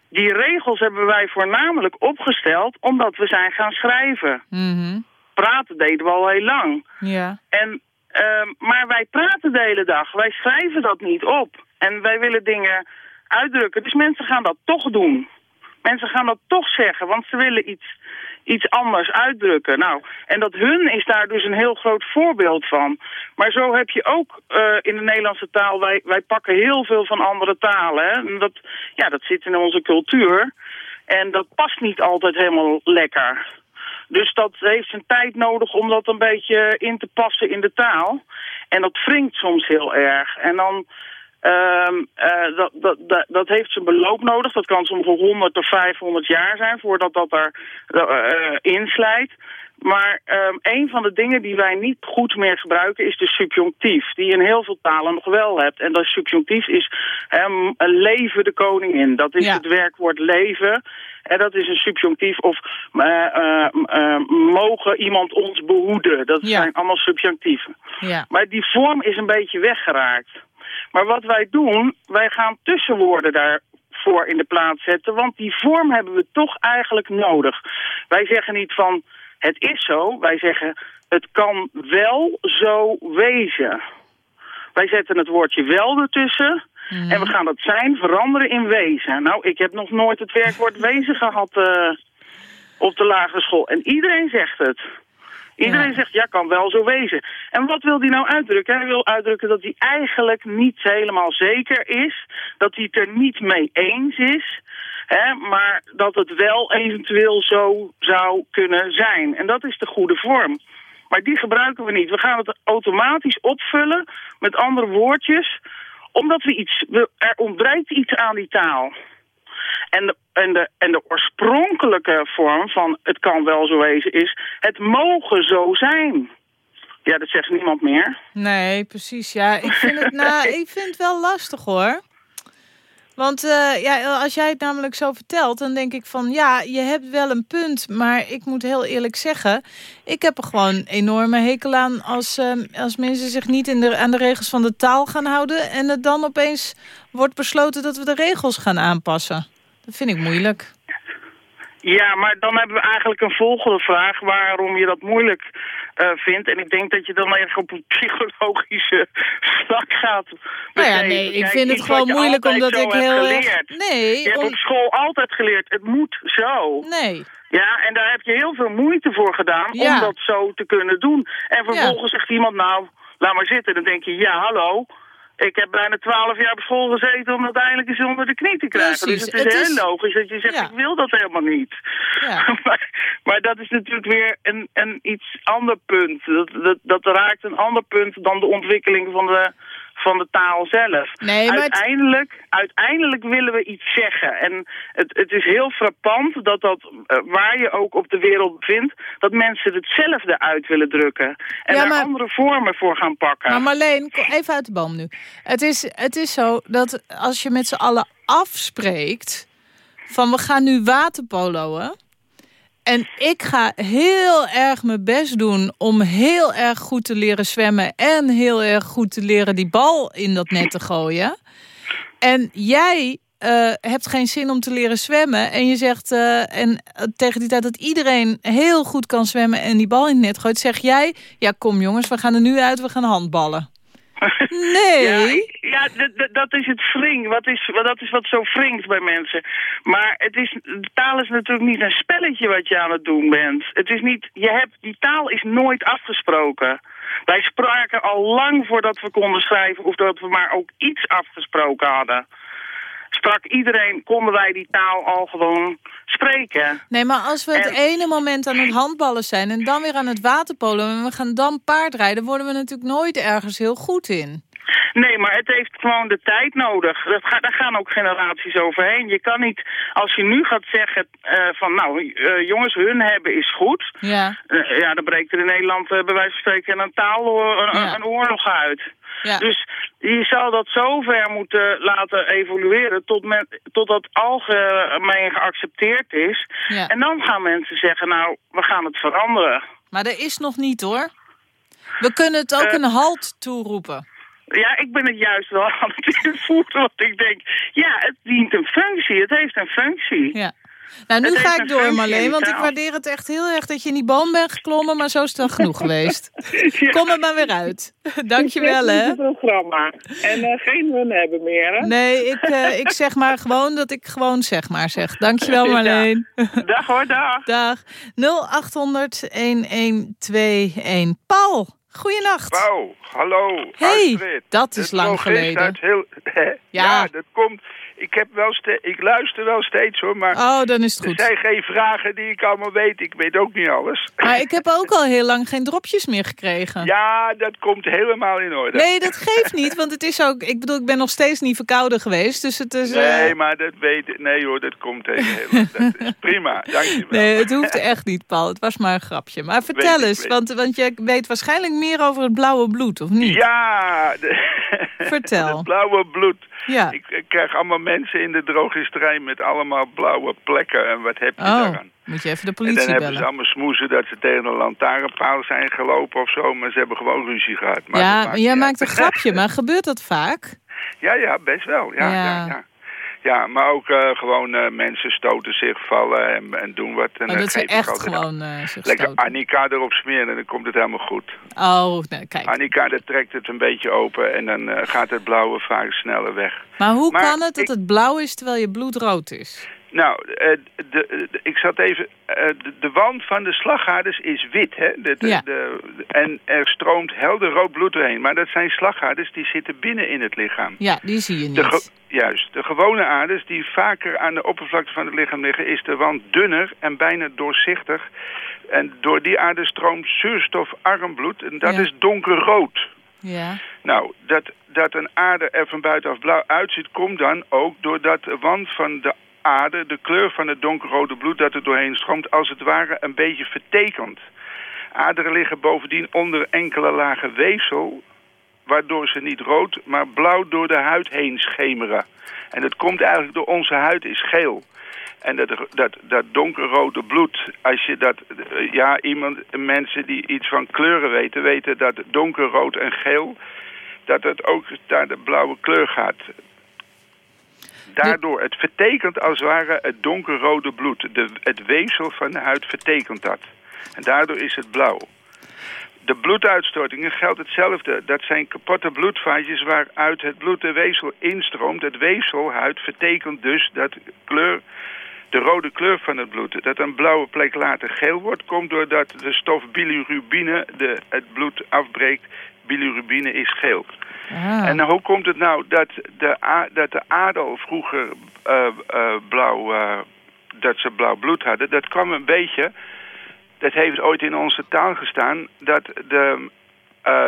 die regels hebben wij voornamelijk opgesteld omdat we zijn gaan schrijven. Mhm. Praten deden we al heel lang. Ja. En, ehm, maar wij praten de hele dag, wij schrijven dat niet op. En wij willen dingen uitdrukken, dus mensen gaan dat toch doen. Mensen gaan dat toch zeggen, want ze willen iets, iets anders uitdrukken. Nou, en dat hun is daar dus een heel groot voorbeeld van. Maar zo heb je ook eh, in de Nederlandse taal, wij, wij pakken heel veel van andere talen. Hè? En dat, ja, dat zit in onze cultuur. En dat past niet altijd helemaal lekker. Dus dat heeft zijn tijd nodig om dat een beetje in te passen in de taal. En dat wringt soms heel erg. En dan... ehm, eh, dat, dat, dat, dat heeft zijn beloop nodig. Dat kan soms wel 100 of 500 jaar zijn voordat dat er eh, inslijt. Maar ehm, een van de dingen die wij niet goed meer gebruiken is de subjunctief. Die je in heel veel talen nog wel hebt. En dat subjunctief is um, leven de koningin. Dat is Ja. het werkwoord leven. En dat is een subjunctief. Of mogen iemand ons behoeden. Dat Ja. zijn allemaal subjunctieven. Ja. Maar die vorm is een beetje weggeraakt. Maar wat wij doen, wij gaan tussenwoorden daarvoor in de plaats zetten. Want die vorm hebben we toch eigenlijk nodig. Wij zeggen niet van het is zo. Wij zeggen het kan wel zo wezen. Wij zetten het woordje wel ertussen. En we gaan dat zijn veranderen in wezen. Nou, ik heb nog nooit het werkwoord wezen gehad eh, op de lagere school. En iedereen zegt het. Iedereen Ja. zegt, ja, kan wel zo wezen. En wat wil hij nou uitdrukken? Hij wil uitdrukken dat hij eigenlijk niet helemaal zeker is. Dat hij het er niet mee eens is. Hè, maar dat het wel eventueel zo zou kunnen zijn. En dat is de goede vorm. Maar die gebruiken we niet. We gaan het automatisch opvullen met andere woordjes. Omdat we iets, we, er ontbreekt iets aan die taal. En de, en, de, en de oorspronkelijke vorm van het kan wel zo wezen is... het mogen zo zijn. Ja, dat zegt niemand meer. Nee, precies. Ja, ik vind het, nou, [laughs] ik vind het wel lastig hoor. Want eh, ja, als jij het namelijk zo vertelt, dan denk ik van ja, je hebt wel een punt. Maar ik moet heel eerlijk zeggen, ik heb er gewoon enorme hekel aan als, eh, als mensen zich niet in de, aan de regels van de taal gaan houden. En het dan opeens wordt besloten dat we de regels gaan aanpassen. Dat vind ik moeilijk. Ja, maar dan hebben we eigenlijk een volgende vraag waarom je dat moeilijk eh, vindt. En ik denk dat je dan even op een psychologische [laughs] vlak gaat. Nou ja, nee, ik Kijk, vind het gewoon moeilijk omdat ik hebt heel erg... geleerd. Nee, Je hebt om- op school altijd geleerd, het moet zo. nee. Ja, en daar heb je heel veel moeite voor gedaan Ja. om dat zo te kunnen doen. En vervolgens zegt iemand, nou, laat maar zitten. Dan denk je, ja, hallo, Ik heb bijna twaalf jaar op school gezeten om uiteindelijk eens onder de knie te krijgen. Precies, Dus het is het heel is- logisch dat je zegt, Ja. ik wil dat helemaal niet. Ja. [laughs] maar, maar dat is natuurlijk weer een, een iets ander punt. Dat, dat, dat raakt een ander punt dan de ontwikkeling van de, van de taal zelf. Nee, maar het- uiteindelijk, uiteindelijk willen we iets zeggen. En het, het is heel frappant dat dat, eh, waar je ook op de wereld bevindt, dat mensen hetzelfde uit willen drukken. En Ja, daar andere vormen voor gaan pakken. Maar Marleen, even uit de boom nu. Het is, het is zo dat als je met z'n allen afspreekt... van we gaan nu waterpoloen... en ik ga heel erg mijn best doen om heel erg goed te leren zwemmen... en heel erg goed te leren die bal in dat net te gooien... en jij eh, hebt geen zin om te leren zwemmen... en je zegt eh, en eh, tegen die tijd dat iedereen heel goed kan zwemmen... en die bal in het net gooit, zeg jij... ja, kom jongens, we gaan er nu uit, we gaan handballen. Nee. Ja, dat is het wring. Wat is, wat, dat is wat zo wringt bij mensen. Maar het is, taal is natuurlijk niet een spelletje wat je aan het doen bent. Het is niet, je hebt, die taal is nooit afgesproken. Wij spraken al lang voordat we konden schrijven of dat we maar ook iets afgesproken hadden. Sprak iedereen, konden wij die taal al gewoon spreken. Nee, maar als we het En- ene moment aan het handballen zijn... en dan weer aan het waterpolen en we gaan dan paardrijden... worden we natuurlijk nooit ergens heel goed in. Nee, maar het heeft gewoon de tijd nodig. Dat ga, daar gaan ook generaties overheen. Je kan niet, als je nu gaat zeggen eh, van nou, eh, jongens, hun hebben is goed. Ja, Eh, ja, dan breekt er in Nederland bij wijze van spreken een taal, een, Ja. een oorlog uit. ja. Dus je zou dat zo ver moeten laten evolueren tot men, totdat algemeen geaccepteerd is. ja. En dan gaan mensen zeggen, nou, we gaan het veranderen. Maar er is nog niet, hoor. We kunnen het ook een halt toeroepen. Ja, ik ben het juist wel aan het invoeren, want ik denk, ja, het dient een functie, het heeft een functie. Ja. Nou, nu Het ga ik door, Marleen, want ik waardeer het echt heel erg dat je in die boom bent geklommen, maar zo is het dan genoeg [laughs] geweest. Ja. Kom er maar weer uit. Dankjewel, hè. Het programma. En eh, geen hun hebben meer, hè? Nee, ik, eh, ik zeg maar gewoon dat ik gewoon zeg maar zeg. Dankjewel, Ja. Marleen. [laughs] Dag hoor, dag. Dag. 0800 1121. Paul, goeienacht. Pauw, hallo. Hey, Astrid. dat is Het lang geleden. Heel... [laughs] Ja. ja. dat komt... Ik, heb wel ik luister wel steeds hoor, maar Oh, dan is het er goed. zijn geen vragen die ik allemaal weet. Ik weet ook niet alles. Maar ik heb ook al heel lang geen dropjes meer gekregen. Ja, dat komt helemaal in orde. Nee, dat geeft niet, want het is ook... Ik bedoel, ik ben nog steeds niet verkouden geweest, dus het is... eh, Nee, maar dat weet Nee hoor, dat komt helemaal. dat is [laughs] prima, dankjewel. Nee, het hoeft echt niet, Paul. Het was maar een grapje. Maar vertel ik, eens, want, want je weet waarschijnlijk meer over het blauwe bloed, of niet? Ja, de- Vertel. [laughs] het blauwe bloed. Ja. Ik, ik krijg allemaal mensen in de drogisterij met allemaal blauwe plekken. En wat heb je Oh, daaraan? moet je even de En dan politie hebben ze bellen. allemaal smoezen dat ze tegen een lantaarnpaal zijn gelopen of zo. Maar ze hebben gewoon ruzie gehad. Maar Ja, maakt jij maakt een grapje, [laughs] maar gebeurt dat vaak? Ja, ja, best wel. Ja, Ja. ja. ja, ja. maar ook eh, gewoon eh, mensen stoten zich, vallen en, en doen wat. En Maar dan dat ze echt gewoon eh Lekker. Annika erop smeren en dan komt het helemaal goed. Oh, nee, kijk. Annika dat trekt het een beetje open en dan eh, gaat het blauwe vaak sneller weg. Maar hoe Maar kan het dat ik- het blauw is terwijl je bloed rood is? Nou, eh, de, de- ik zat even... eh, de, wand van de slagaders is wit, hè? De, de, Ja. en er stroomt helder rood bloed doorheen. Maar dat zijn slagaders die zitten binnen in het lichaam. Ja, die zie je niet. juist. De gewone aders die vaker aan de oppervlakte van het lichaam liggen... is de wand dunner en bijna doorzichtig. En door die aders stroomt zuurstofarm bloed. En dat Ja. is donkerrood. Ja. Nou, dat, dat een ader er van buitenaf blauw uitziet... komt dan ook doordat de wand van de ader... de kleur van het donkerrode bloed dat er doorheen stroomt... als het ware een beetje vertekend. Aderen liggen bovendien onder enkele lagen weefsel... waardoor ze niet rood, maar blauw door de huid heen schemeren. En dat komt eigenlijk door onze huid is geel. En dat, dat, dat donkerrode bloed, als je dat... Ja, iemand, mensen die iets van kleuren weten... weten dat donkerrood en geel... dat het ook naar de blauwe kleur gaat. Daardoor, het vertekent als het ware het donkerrode bloed. De, het weefsel van de huid vertekent dat. En daardoor is het blauw. De bloeduitstortingen geldt hetzelfde. Dat zijn kapotte bloedvaatjes waaruit het bloed de weefsel instroomt. Het weefselhuid vertekent dus dat kleur, de de rode kleur van het bloed. Dat een blauwe plek later geel wordt, komt doordat de stof bilirubine de, het bloed afbreekt. Bilirubine is geel. Ah. En hoe komt het nou dat de, dat de adel vroeger eh, eh, blauw, eh, dat ze blauw bloed hadden? Dat kwam een beetje, dat heeft ooit in onze taal gestaan, dat de,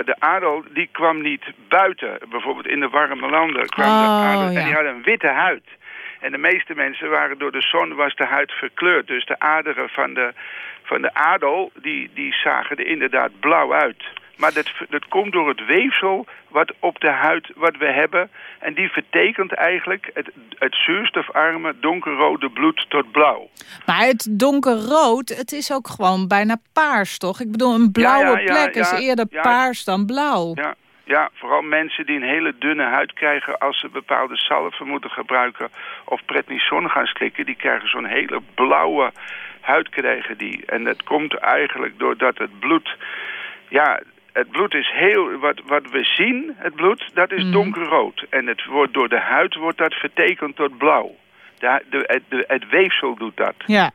de adel die kwam niet buiten. Bijvoorbeeld in de warme landen kwam Oh, de adel ja. en die hadden een witte huid. En de meeste mensen waren door de zon was de huid verkleurd. Dus de aderen van de, van de adel, die, die zagen er inderdaad blauw uit. Maar dat, dat komt door het weefsel wat op de huid wat we hebben. En die vertekent eigenlijk het, het zuurstofarme donkerrode bloed tot blauw. Maar het donkerrood, het is ook gewoon bijna paars, toch? Ik bedoel, een blauwe ja, ja, plek is eerder paars dan blauw. Ja, ja, vooral mensen die een hele dunne huid krijgen als ze bepaalde salven moeten gebruiken of prednison gaan slikken, die krijgen zo'n hele blauwe huid krijgen die. En dat komt eigenlijk doordat het bloed, ja, het bloed is heel, wat, wat we zien, het bloed, dat is donkerrood. En het wordt door de huid wordt dat vertekend tot blauw. De, de, het, de, het weefsel doet dat. Ja,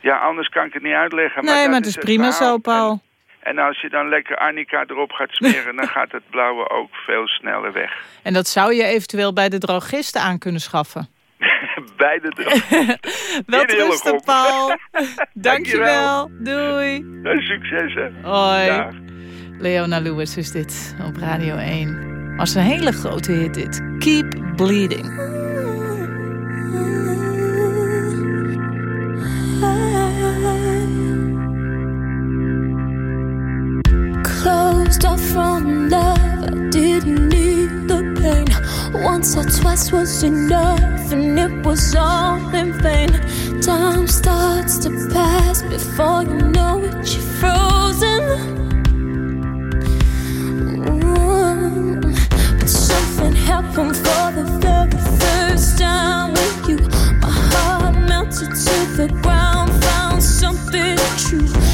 Ja, anders kan ik het niet uitleggen. nee, dat maar het is prima zo, Paul. En als je dan lekker arnica erop gaat smeren, dan gaat het blauwe ook veel sneller weg. [laughs] En dat zou je eventueel bij de drogisten aan kunnen schaffen. [laughs] Beide erop. [laughs] Wel In Hillegom. rusten, Paul. Dankjewel. Doei. Succes, hè. Hoi. Dag. Leona Lewis is dit op Radio 1. Was een hele grote hit dit. Keep Bleeding. Closed off from love, I didn't need the pain. Once or twice was enough, and it was all in vain. Time starts to pass before you know it, you're frozen. For the very first time with you. My heart melted to the ground, found something true.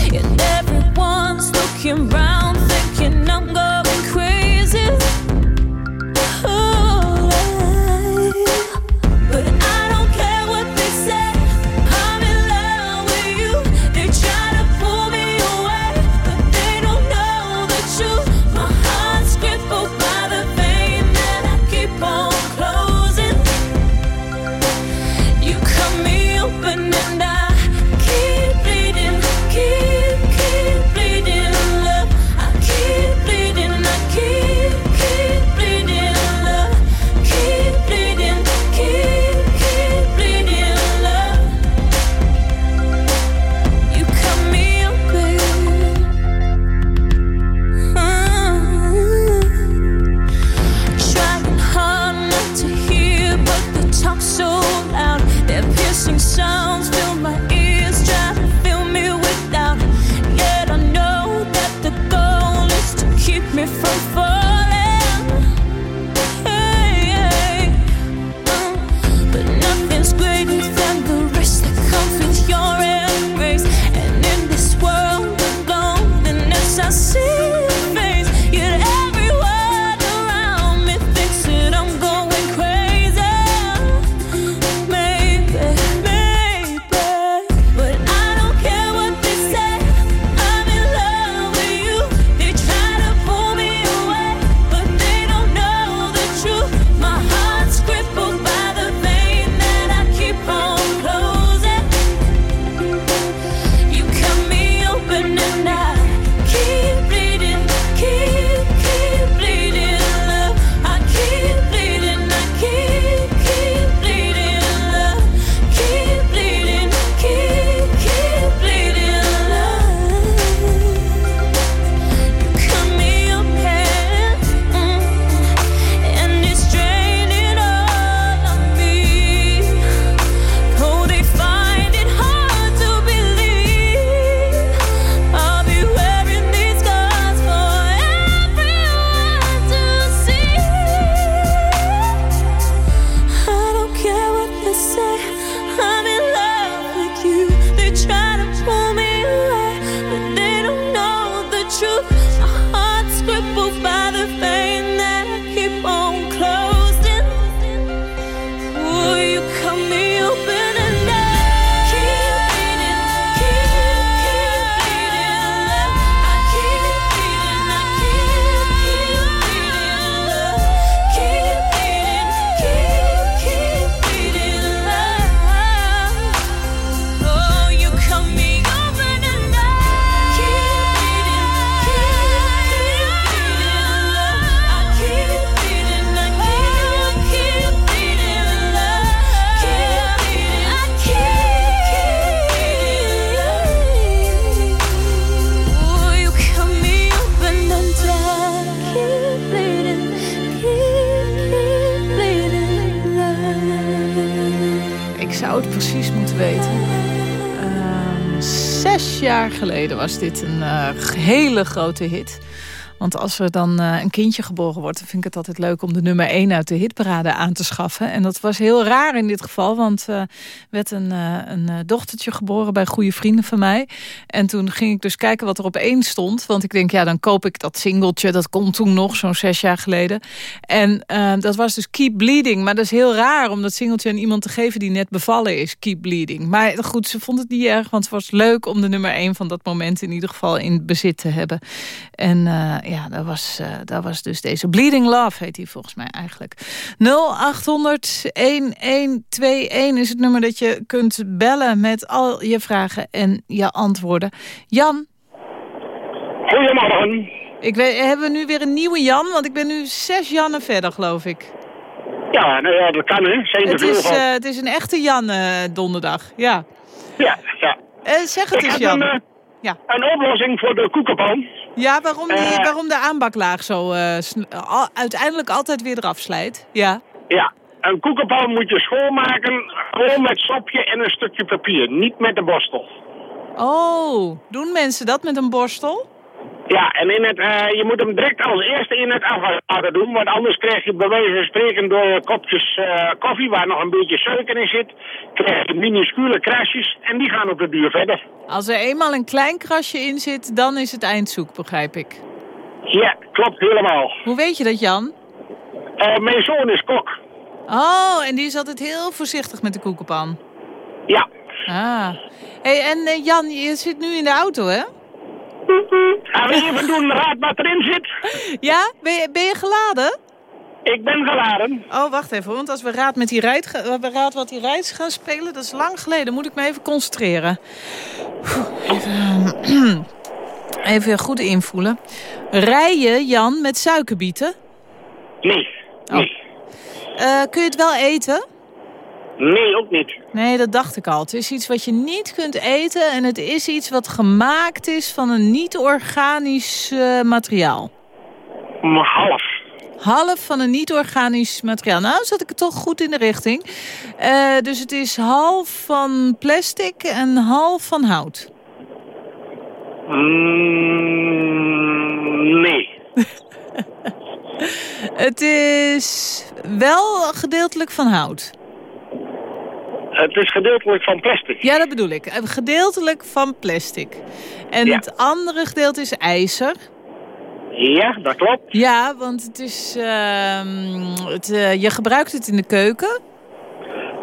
Ehm, zes jaar geleden was dit een eh, hele grote hit. Want als er dan eh, een kindje geboren wordt... dan vind ik het altijd leuk om de nummer 1 uit de hitparade aan te schaffen. En dat was heel raar in dit geval. Want er werd een, eh, een eh, dochtertje geboren bij goede vrienden van mij. En toen ging ik dus kijken wat er op één stond. Want ik denk, ja, dan koop ik dat singeltje. Dat komt toen nog, zo'n zes jaar geleden. En eh, dat was dus Keep Bleeding. Maar dat is heel raar om dat singeltje aan iemand te geven... die net bevallen is, Keep Bleeding. Maar goed, ze vond het niet erg. Want het was leuk om de nummer 1 van dat moment... in ieder geval in bezit te hebben. En eh, ja, dat was, eh, dat was dus deze Bleeding Love, heet die volgens mij eigenlijk. 0800-1121 is het nummer dat je kunt bellen met al je vragen en je antwoorden. Jan? Goedemorgen. Ik weet, hebben we nu weer een nieuwe Jan? Want ik ben nu zes Jannen verder, geloof ik. Ja, nou ja, dat kan hè. Zijn Het is, eh, het is een echte Jan eh, donderdag, ja. Ja, ja. Zeg het Ik eens, Jan. Een, Ja. een oplossing voor de koekenpan. Ja, waarom, die, Eh. waarom de aanbaklaag zo eh, al- uiteindelijk altijd weer eraf slijt? Ja. Ja, een koekenpan moet je schoonmaken gewoon met sopje en een stukje papier. Niet met de borstel. Oh, doen mensen dat met een borstel? Ja, en in het, eh, je moet hem direct als eerste in het afwaswater doen. Want anders krijg je bij wijze van spreken door kopjes eh, koffie waar nog een beetje suiker in zit. Krijg je minuscule krasjes en die gaan op de duur verder. Als er eenmaal een klein krasje in zit, dan is het eindzoek, begrijp ik. Ja, klopt helemaal. Hoe weet je dat, Jan? Eh, mijn zoon is kok. Oh, en die is altijd heel voorzichtig met de koekenpan. Ja. Ah. hey, en Jan, je zit nu in de auto, hè? Gaan we even doen raad wat erin zit? [laughs] Ja? Ben je, ben je geladen? Ik ben geladen. Oh, wacht even, want als we raad, met die rijd, we raad wat die rijdt gaan spelen, dat is lang geleden. Moet ik me even concentreren. Even, [clears throat] even goed invoelen. Rij je, Jan, met suikerbieten? Nee. Nee. Eh, kun je het wel eten? Nee, ook niet. Nee, dat dacht ik al. Het is iets wat je niet kunt eten en het is iets wat gemaakt is van een niet-organisch eh, materiaal. Maar half. Half van een niet-organisch materiaal. Nou, zat ik er toch goed in de richting. Eh, dus het is half van plastic en half van hout. Mm, nee. [laughs] Het is wel gedeeltelijk van hout. Het is gedeeltelijk van plastic. Ja, dat bedoel ik. Eh, Gedeeltelijk van plastic. En Ja. het andere gedeelte is ijzer. Ja, dat klopt. Ja, want het is, ehm, het, eh, je gebruikt het in de keuken.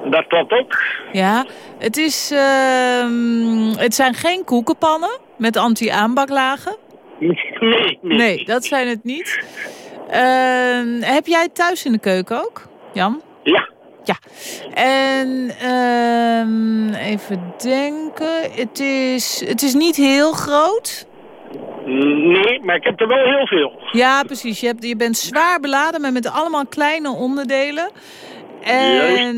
Dat klopt ook. Ja, het, is, ehm, het zijn geen koekenpannen met anti-aanbaklagen. [laughs] Nee, nee. Nee, dat zijn het niet. Ehm, heb jij het thuis in de keuken ook, Jan? Ja. En ehm, even denken. Het is, het is niet heel groot. Nee, maar ik heb er wel heel veel. Ja, precies. Je, hebt, je bent zwaar beladen, maar met allemaal kleine onderdelen. En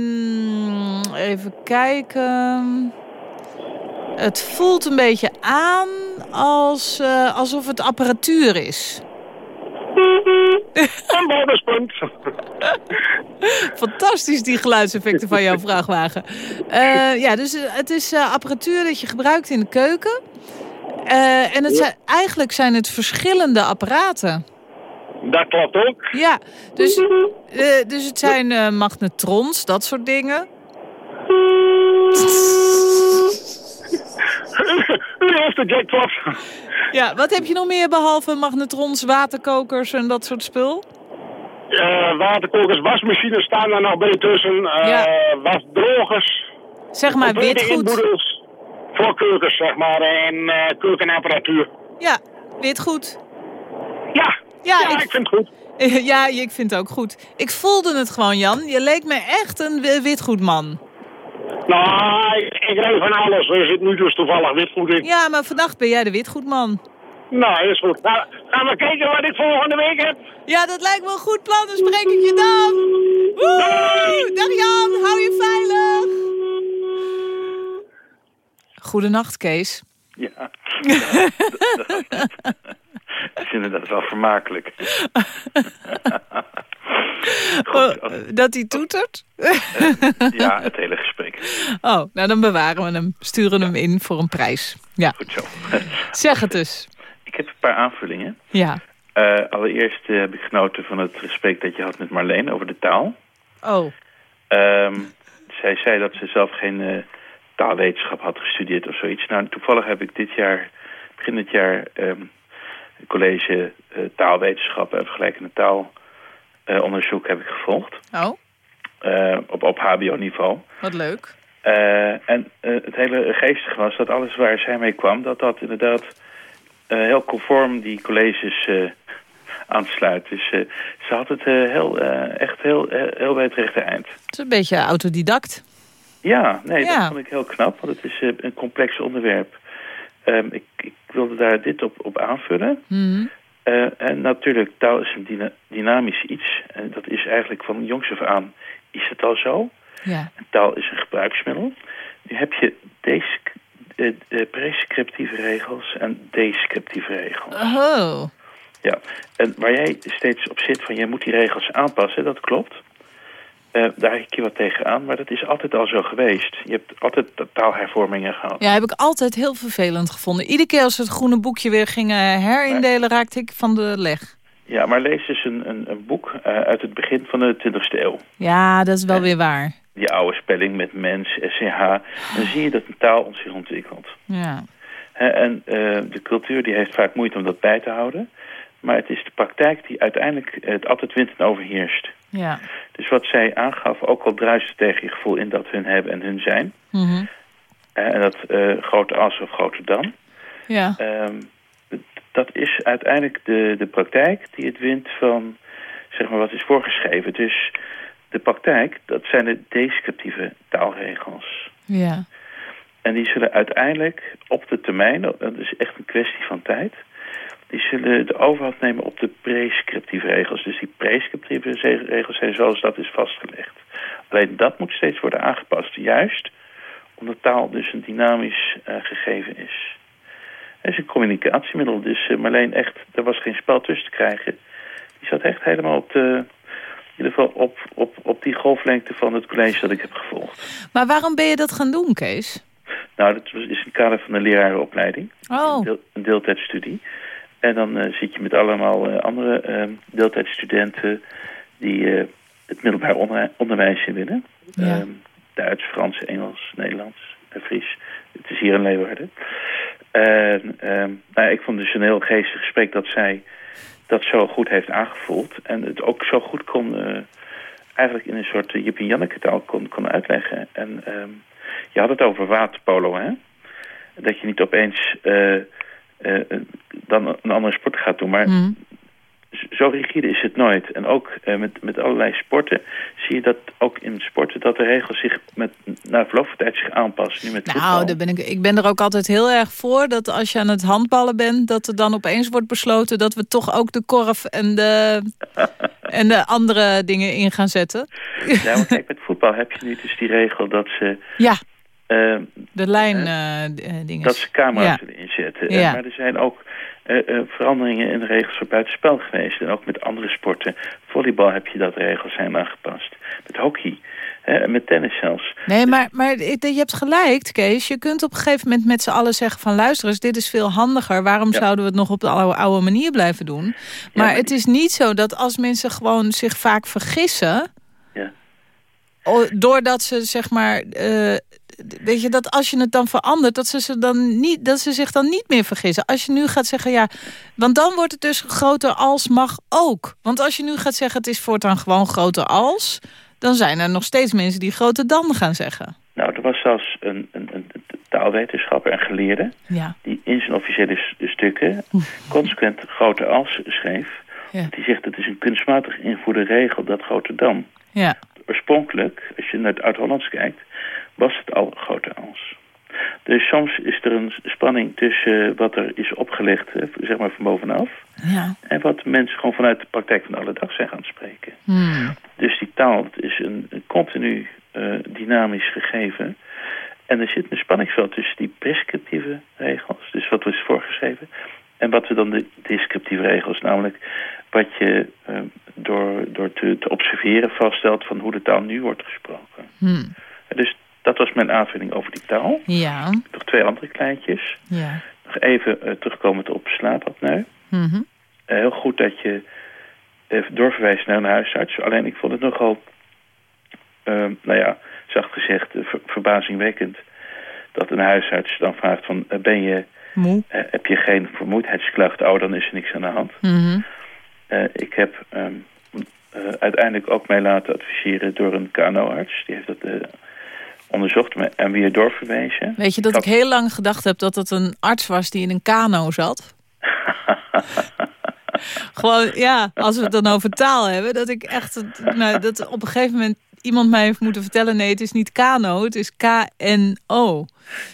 even kijken. Het voelt een beetje aan als, eh, alsof het apparatuur is. Een bonuspunt. Fantastisch, die geluidseffecten van jouw vrachtwagen. Eh, ja, dus eh, het is eh, apparatuur dat je gebruikt in de keuken. En het zijn, eigenlijk zijn het verschillende apparaten. Dat klopt ook. Ja, dus, dus het zijn magnetrons, dat soort dingen. [laughs] De jackpot. Ja, wat heb je nog meer behalve magnetrons, waterkokers en dat soort spul? Eh, waterkokers, wasmachines staan er nog bij tussen. Ja. Wasdrogers. Zeg maar witgoed. Voor keukens, zeg maar. En eh, keukenapparatuur. Ja, witgoed. Ja, Ja, ja, ik- ik vind het goed. [laughs] Ja, ik vind het ook goed. Ik voelde het gewoon, Jan. Je leek me echt een wi- witgoedman. Nou, ik, ik rijd van alles. Er zit nu dus toevallig witgoed in. Ja, maar vannacht ben jij de witgoedman. Nou, is goed. Nou, gaan we kijken wat ik volgende week heb. Ja, dat lijkt me een goed plan. Dan spreek ik je dan. Woe! Dag Jan, hou je veilig. Goedenacht, Kees. Ja. [laughs] Het is inderdaad wel vermakelijk. [laughs] [laughs] Oh, dat hij toetert? Ja, het hele gesprek [laughs] Oh, nou dan bewaren we hem. Sturen hem in voor een prijs. Ja. Goed zo. [laughs] Zeg het dus. Ik heb een paar aanvullingen. Ja. Eh, allereerst eh, heb ik genoten van het gesprek dat je had met Marleen over de taal. Oh. Ehm, zij zei dat ze zelf geen eh, taalwetenschap had gestudeerd of zoiets. Nou, toevallig heb ik dit jaar, begin dit jaar, ehm, college eh, taalwetenschappen en vergelijkende taalonderzoek heb ik gevolgd. Oh, Eh, op, op hbo-niveau. wat leuk. Eh, en eh, het hele geestige was dat alles waar zij mee kwam... dat dat inderdaad eh, heel conform die colleges eh, aansluit. Dus eh, ze had het eh, heel, eh, echt heel, heel, bij het rechte eind. Het is een beetje autodidact. Ja, nee, Ja. dat vond ik heel knap, want het is eh, een complex onderwerp. Ehm, ik, ik wilde daar dit op, op aanvullen. Mhm. Eh, en natuurlijk, taal is een dyna- dynamisch iets. En dat is eigenlijk van jongs af aan, is het al zo. Ja. En taal is een gebruiksmiddel. Nu heb je deze eh, eh, prescriptieve regels en descriptieve regels. Oh. Ja, en waar jij steeds op zit van jij moet die regels aanpassen, dat klopt. Eh, daar heb ik je wat tegen aan, maar dat is altijd al zo geweest. Je hebt altijd taalhervormingen gehad. Ja, heb ik altijd heel vervelend gevonden. Iedere keer als we het groene boekje weer gingen herindelen, raakte ik van de leg. Ja, maar lees dus een, een, een boek eh, uit het begin van de 20e eeuw. Ja, dat is wel weer waar. Die oude spelling met mens, SCH. Dan zie je dat een taal zich ontwikkelt. Ja. En eh, de cultuur die heeft vaak moeite om dat bij te houden. Maar het is de praktijk die uiteindelijk het altijd wint en overheerst. Ja. Dus wat zij aangaf, ook al druist het tegen je gevoel in dat hun hebben en hun zijn. Mhm. en dat eh, groter als of groter dan. Ja. Ehm, dat is uiteindelijk de, de praktijk die het wint van zeg maar, wat is voorgeschreven. Dus de praktijk, dat zijn de descriptieve taalregels. Ja. En die zullen uiteindelijk op de termijn, dat is echt een kwestie van tijd... die zullen de overhand nemen op de prescriptieve regels. Dus die prescriptieve regels zijn zoals dat is vastgelegd. Alleen dat moet steeds worden aangepast, juist omdat taal dus een dynamisch eh, gegeven is. Het is een communicatiemiddel, dus uh, Marleen echt, er was geen spel tussen te krijgen. Die zat echt helemaal op de, in ieder geval op, op, op die golflengte van het college dat ik heb gevolgd. Maar waarom ben je dat gaan doen, Kees? Nou, dat is in het kader van de lerarenopleiding. Oh. Een, deel, een deeltijdstudie. En dan eh, zit je met allemaal eh, andere eh, deeltijdstudenten die eh, het middelbaar onder- onderwijs in willen. Ja. Ehm, Duits, Frans, Engels, Nederlands en Fries. Het is hier in Leeuwarden. En ehm, nou, ja, ik vond dus een heel geestig gesprek dat zij dat zo goed heeft aangevoeld. En het ook zo goed kon, eigenlijk in een soort Jip en Janneke taal kon, kon uitleggen. En ehm, je had het over waterpolo, hè? Dat je niet opeens eh, dan een andere sport gaat doen. Maar z- zo rigide is het nooit. En ook eh, met, met allerlei sporten zie je dat ook in sporten... dat de regels zich met, na verloop van tijd zich aanpassen. Nu met voetbal. Nou, daar ben ik, ik ben er ook altijd heel erg voor dat als je aan het handballen bent... dat er dan opeens wordt besloten dat we toch ook de korf en de, [laughs] en de andere dingen in gaan zetten. Ja, maar [laughs] kijk, met voetbal heb je nu dus die regel dat ze... Ja, de lijn eh, eh, dat ze camera's Ja. Ja. Eh, maar er zijn ook eh, eh, veranderingen in de regels voor buitenspel geweest. En ook met andere sporten. Volleybal heb je dat regels zijn aangepast. Met hockey. hè, en met tennis zelfs. Nee, maar, maar ik- je hebt gelijk, Kees. Je kunt op een gegeven moment met z'n allen zeggen van... luister eens, dit is veel handiger. Waarom zouden we het nog op de oude, oude manier blijven doen? Maar het is niet zo dat als mensen gewoon zich vaak vergissen... Ja. o- doordat ze zeg maar... eh, weet je, dat als je het dan verandert... Dat ze, ze dan niet, dat ze zich dan niet meer vergissen. Als je nu gaat zeggen, ja... Want dan wordt het dus groter als mag ook. Want als je nu gaat zeggen, het is voortaan gewoon groter als... dan zijn er nog steeds mensen die groter dan gaan zeggen. Nou, er was zelfs een, een, een taalwetenschapper en geleerde... Ja. die in zijn officiële stukken [laughs] consequent groter als schreef. Ja. Die zegt het is een kunstmatig invoerde regel dat groter dan. Ja. Oorspronkelijk, als je naar het Oud-Hollands kijkt, was het al groter als. Dus soms is er een spanning tussen wat er is opgelegd, eh, zeg maar van bovenaf... Ja. en wat mensen gewoon vanuit de praktijk van alle dag zijn gaan spreken. Hmm. Dus die taal dat is een, een continu eh, dynamisch gegeven. En er zit een spanningsveld tussen die prescriptieve regels, dus wat is voorgeschreven, en wat we dan de descriptieve regels, namelijk wat je eh, door, door te, te observeren vaststelt van hoe de taal nu wordt gesproken. Hmm. Dus dat was mijn aanvulling over die taal. Ja. Nog twee andere kleintjes. Ja. Nog even uh, terugkomend op slaapapneu. Mm -hmm. uh, heel goed dat je doorverwijst naar een huisarts. Alleen ik vond het nogal, uh, nou ja, zacht gezegd, ver verbazingwekkend... dat een huisarts dan vraagt van, ben je... Moe? heb je geen vermoeidheidsklachten? Oh, dan is er niks aan de hand. Mm -hmm. ik heb um, uiteindelijk ook mij laten adviseren door een KNO-arts. Die heeft dat onderzocht en weer doorverwezen. Weet je dat ik, ik heel lang gedacht heb dat het een arts was die in een kano zat? [laughs] Gewoon, ja, als we het dan over taal hebben, dat ik echt, nou, dat op een gegeven moment iemand mij heeft moeten vertellen, nee, het is niet kano, het is K-N-O.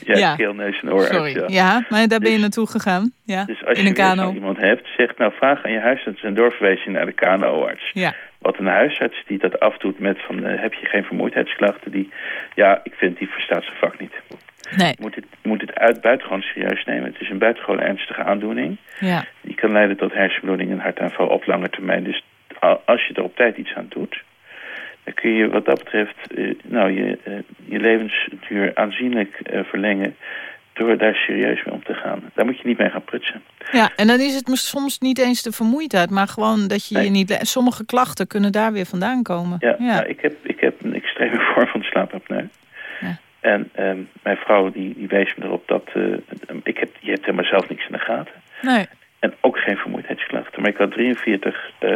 Ja, ja. keel, neus en oorarts, Sorry. Ja. ja, maar daar ben je dus, naartoe gegaan. Ja, dus als in een je kano. iemand hebt, zeg nou vraag aan je huisarts en doorverwijzing naar de KNO-arts. Ja. Wat een huisarts die dat afdoet met van uh, heb je geen vermoeidheidsklachten, die, ja, ik vind die verstaat zijn vak niet. Nee. Je moet het, moet het uit, buitengewoon serieus nemen. Het is een buitengewoon ernstige aandoening. Ja. Die kan leiden tot hersenbloeding en hartaanval op lange termijn. Dus als je er op tijd iets aan doet, dan kun je wat dat betreft uh, nou, je, uh, je levensduur aanzienlijk uh, verlengen door daar serieus mee om te gaan. Daar moet je niet mee gaan prutsen. Ja, en dan is het soms niet eens de vermoeidheid, maar gewoon dat je Nee. je niet... Sommige klachten kunnen daar weer vandaan komen. Ja, Nou, ik, heb, ik heb een extreme [laughs] vorm van slaapapneu. Ja. En ehm, mijn vrouw die, die wees me erop dat... eh, ik heb, je hebt helemaal zelf niks in de gaten. Nee. En ook geen vermoeidheidsklachten. Maar ik had 43 eh,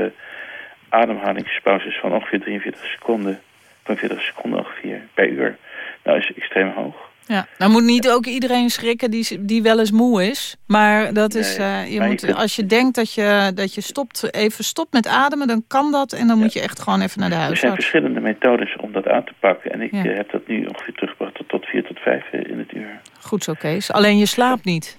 ademhalingspauzes van ongeveer 43 seconden. 45 seconden ongeveer per uur. Nou is extreem hoog. Ja, nou moet niet ook iedereen schrikken die, die wel eens moe is. Maar dat is, eh, je maar je moet, kunt- als je denkt dat je, dat je stopt, even stopt met ademen, dan kan dat. En dan moet je echt gewoon even naar de Er zijn huisarts. verschillende methodes om dat aan te pakken. En ik Ja. eh, heb dat nu ongeveer teruggebracht tot, tot 4 tot 5 in het uur. Goed zo, Kees. Alleen je slaapt niet.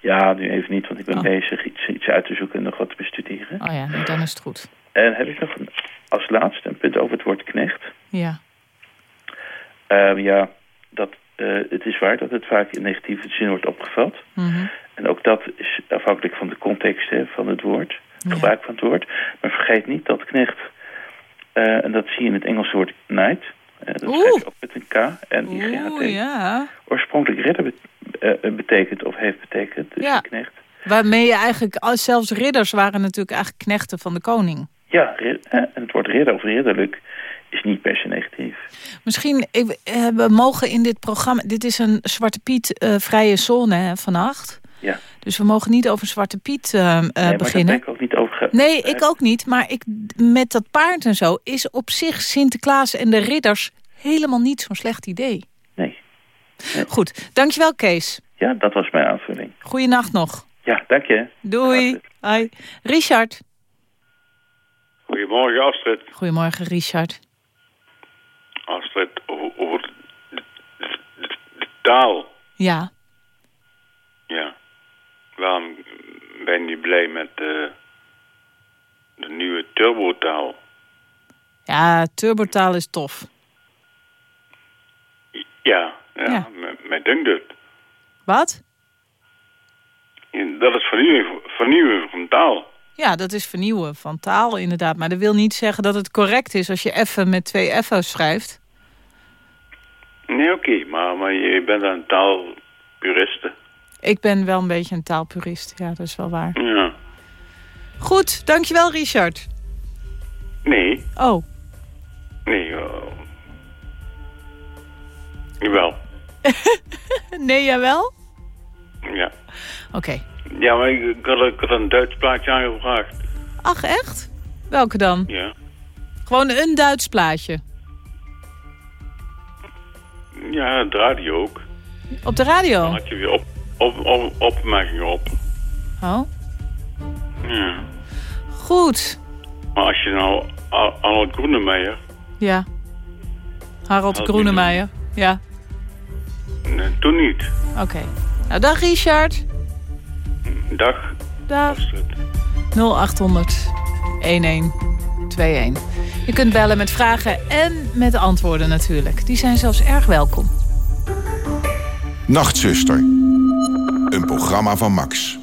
Ja, nu even niet, want ik ben Oh. bezig iets, iets uit te zoeken en nog wat te bestuderen. Oh ja, dan is het goed. En heb ik nog een, als laatste een punt over het woord knecht. Ja. Ehm, ja, dat, eh, het is waar dat het vaak in negatieve zin wordt opgevat. Mhm. En ook dat is afhankelijk van de context hè, van het woord, het gebruik van het woord. Maar vergeet niet dat knecht, eh, en dat zie je in het Engelse woord knight, eh, dat schrijf je ook met een K en I G H T. Oeh, ja. Oorspronkelijk ridder bet- betekent of heeft betekend, dus Ja. knecht. Waarmee je eigenlijk, zelfs ridders waren natuurlijk eigenlijk knechten van de koning. Ja, ri- eh, en het woord ridder of ridderlijk is niet per se negatief. Misschien, ik, eh, we mogen in dit programma... Dit is een Zwarte Piet eh, vrije zone hè, vannacht. Ja. Dus we mogen niet over Zwarte Piet eh, eh, nee, beginnen. ik ook niet over Nee, ik ook niet. Maar ik, met dat paard en zo is op zich Sinterklaas en de ridders helemaal niet zo'n slecht idee. Nee. Goed, dankjewel Kees. Ja, dat was mijn aanvulling. Goeienacht nog. Ja, dank je. Doei. Hoi. Richard. Goedemorgen Astrid. Goedemorgen Richard. Astrid, over, de, taal. Ja. Ja. Waarom ben je blij met de, de nieuwe turbotaal? Ja, turbotaal is tof. Ja, ja, Ja. Mij, mij dunkt het. Wat? Dat is vernieuwing, vernieuwing van taal. Ja, dat is vernieuwen van taal inderdaad. Maar dat wil niet zeggen dat het correct is als je effen met twee F's schrijft. Nee, oké, maar, maar je bent een taalpuriste. Ik ben wel een beetje een taalpurist. Ja, dat is wel waar. Ja. Goed, dankjewel Richard. Nee, Oh, nee. Uh, jawel. [laughs] nee, jawel? Ja. Oké. Ja, maar ik, ik, had, ik had een Duits plaatje aangevraagd. Ach, echt? Welke dan? Ja. Gewoon een Duits plaatje. Ja, de radio ook. Op de radio? Dan had je weer op, op, op, opmerkingen op. Oh, Ja. goed. Maar als je nou Ar- Arnold Groenemeijer... Ja. Harold Groenemeijer. Ja, Nee, toen niet. oké. Nou, dag Richard. Dag. Dag. 0800 1121. Je kunt bellen met vragen en met antwoorden natuurlijk. Die zijn zelfs erg welkom. Nachtzuster. Een programma van Max.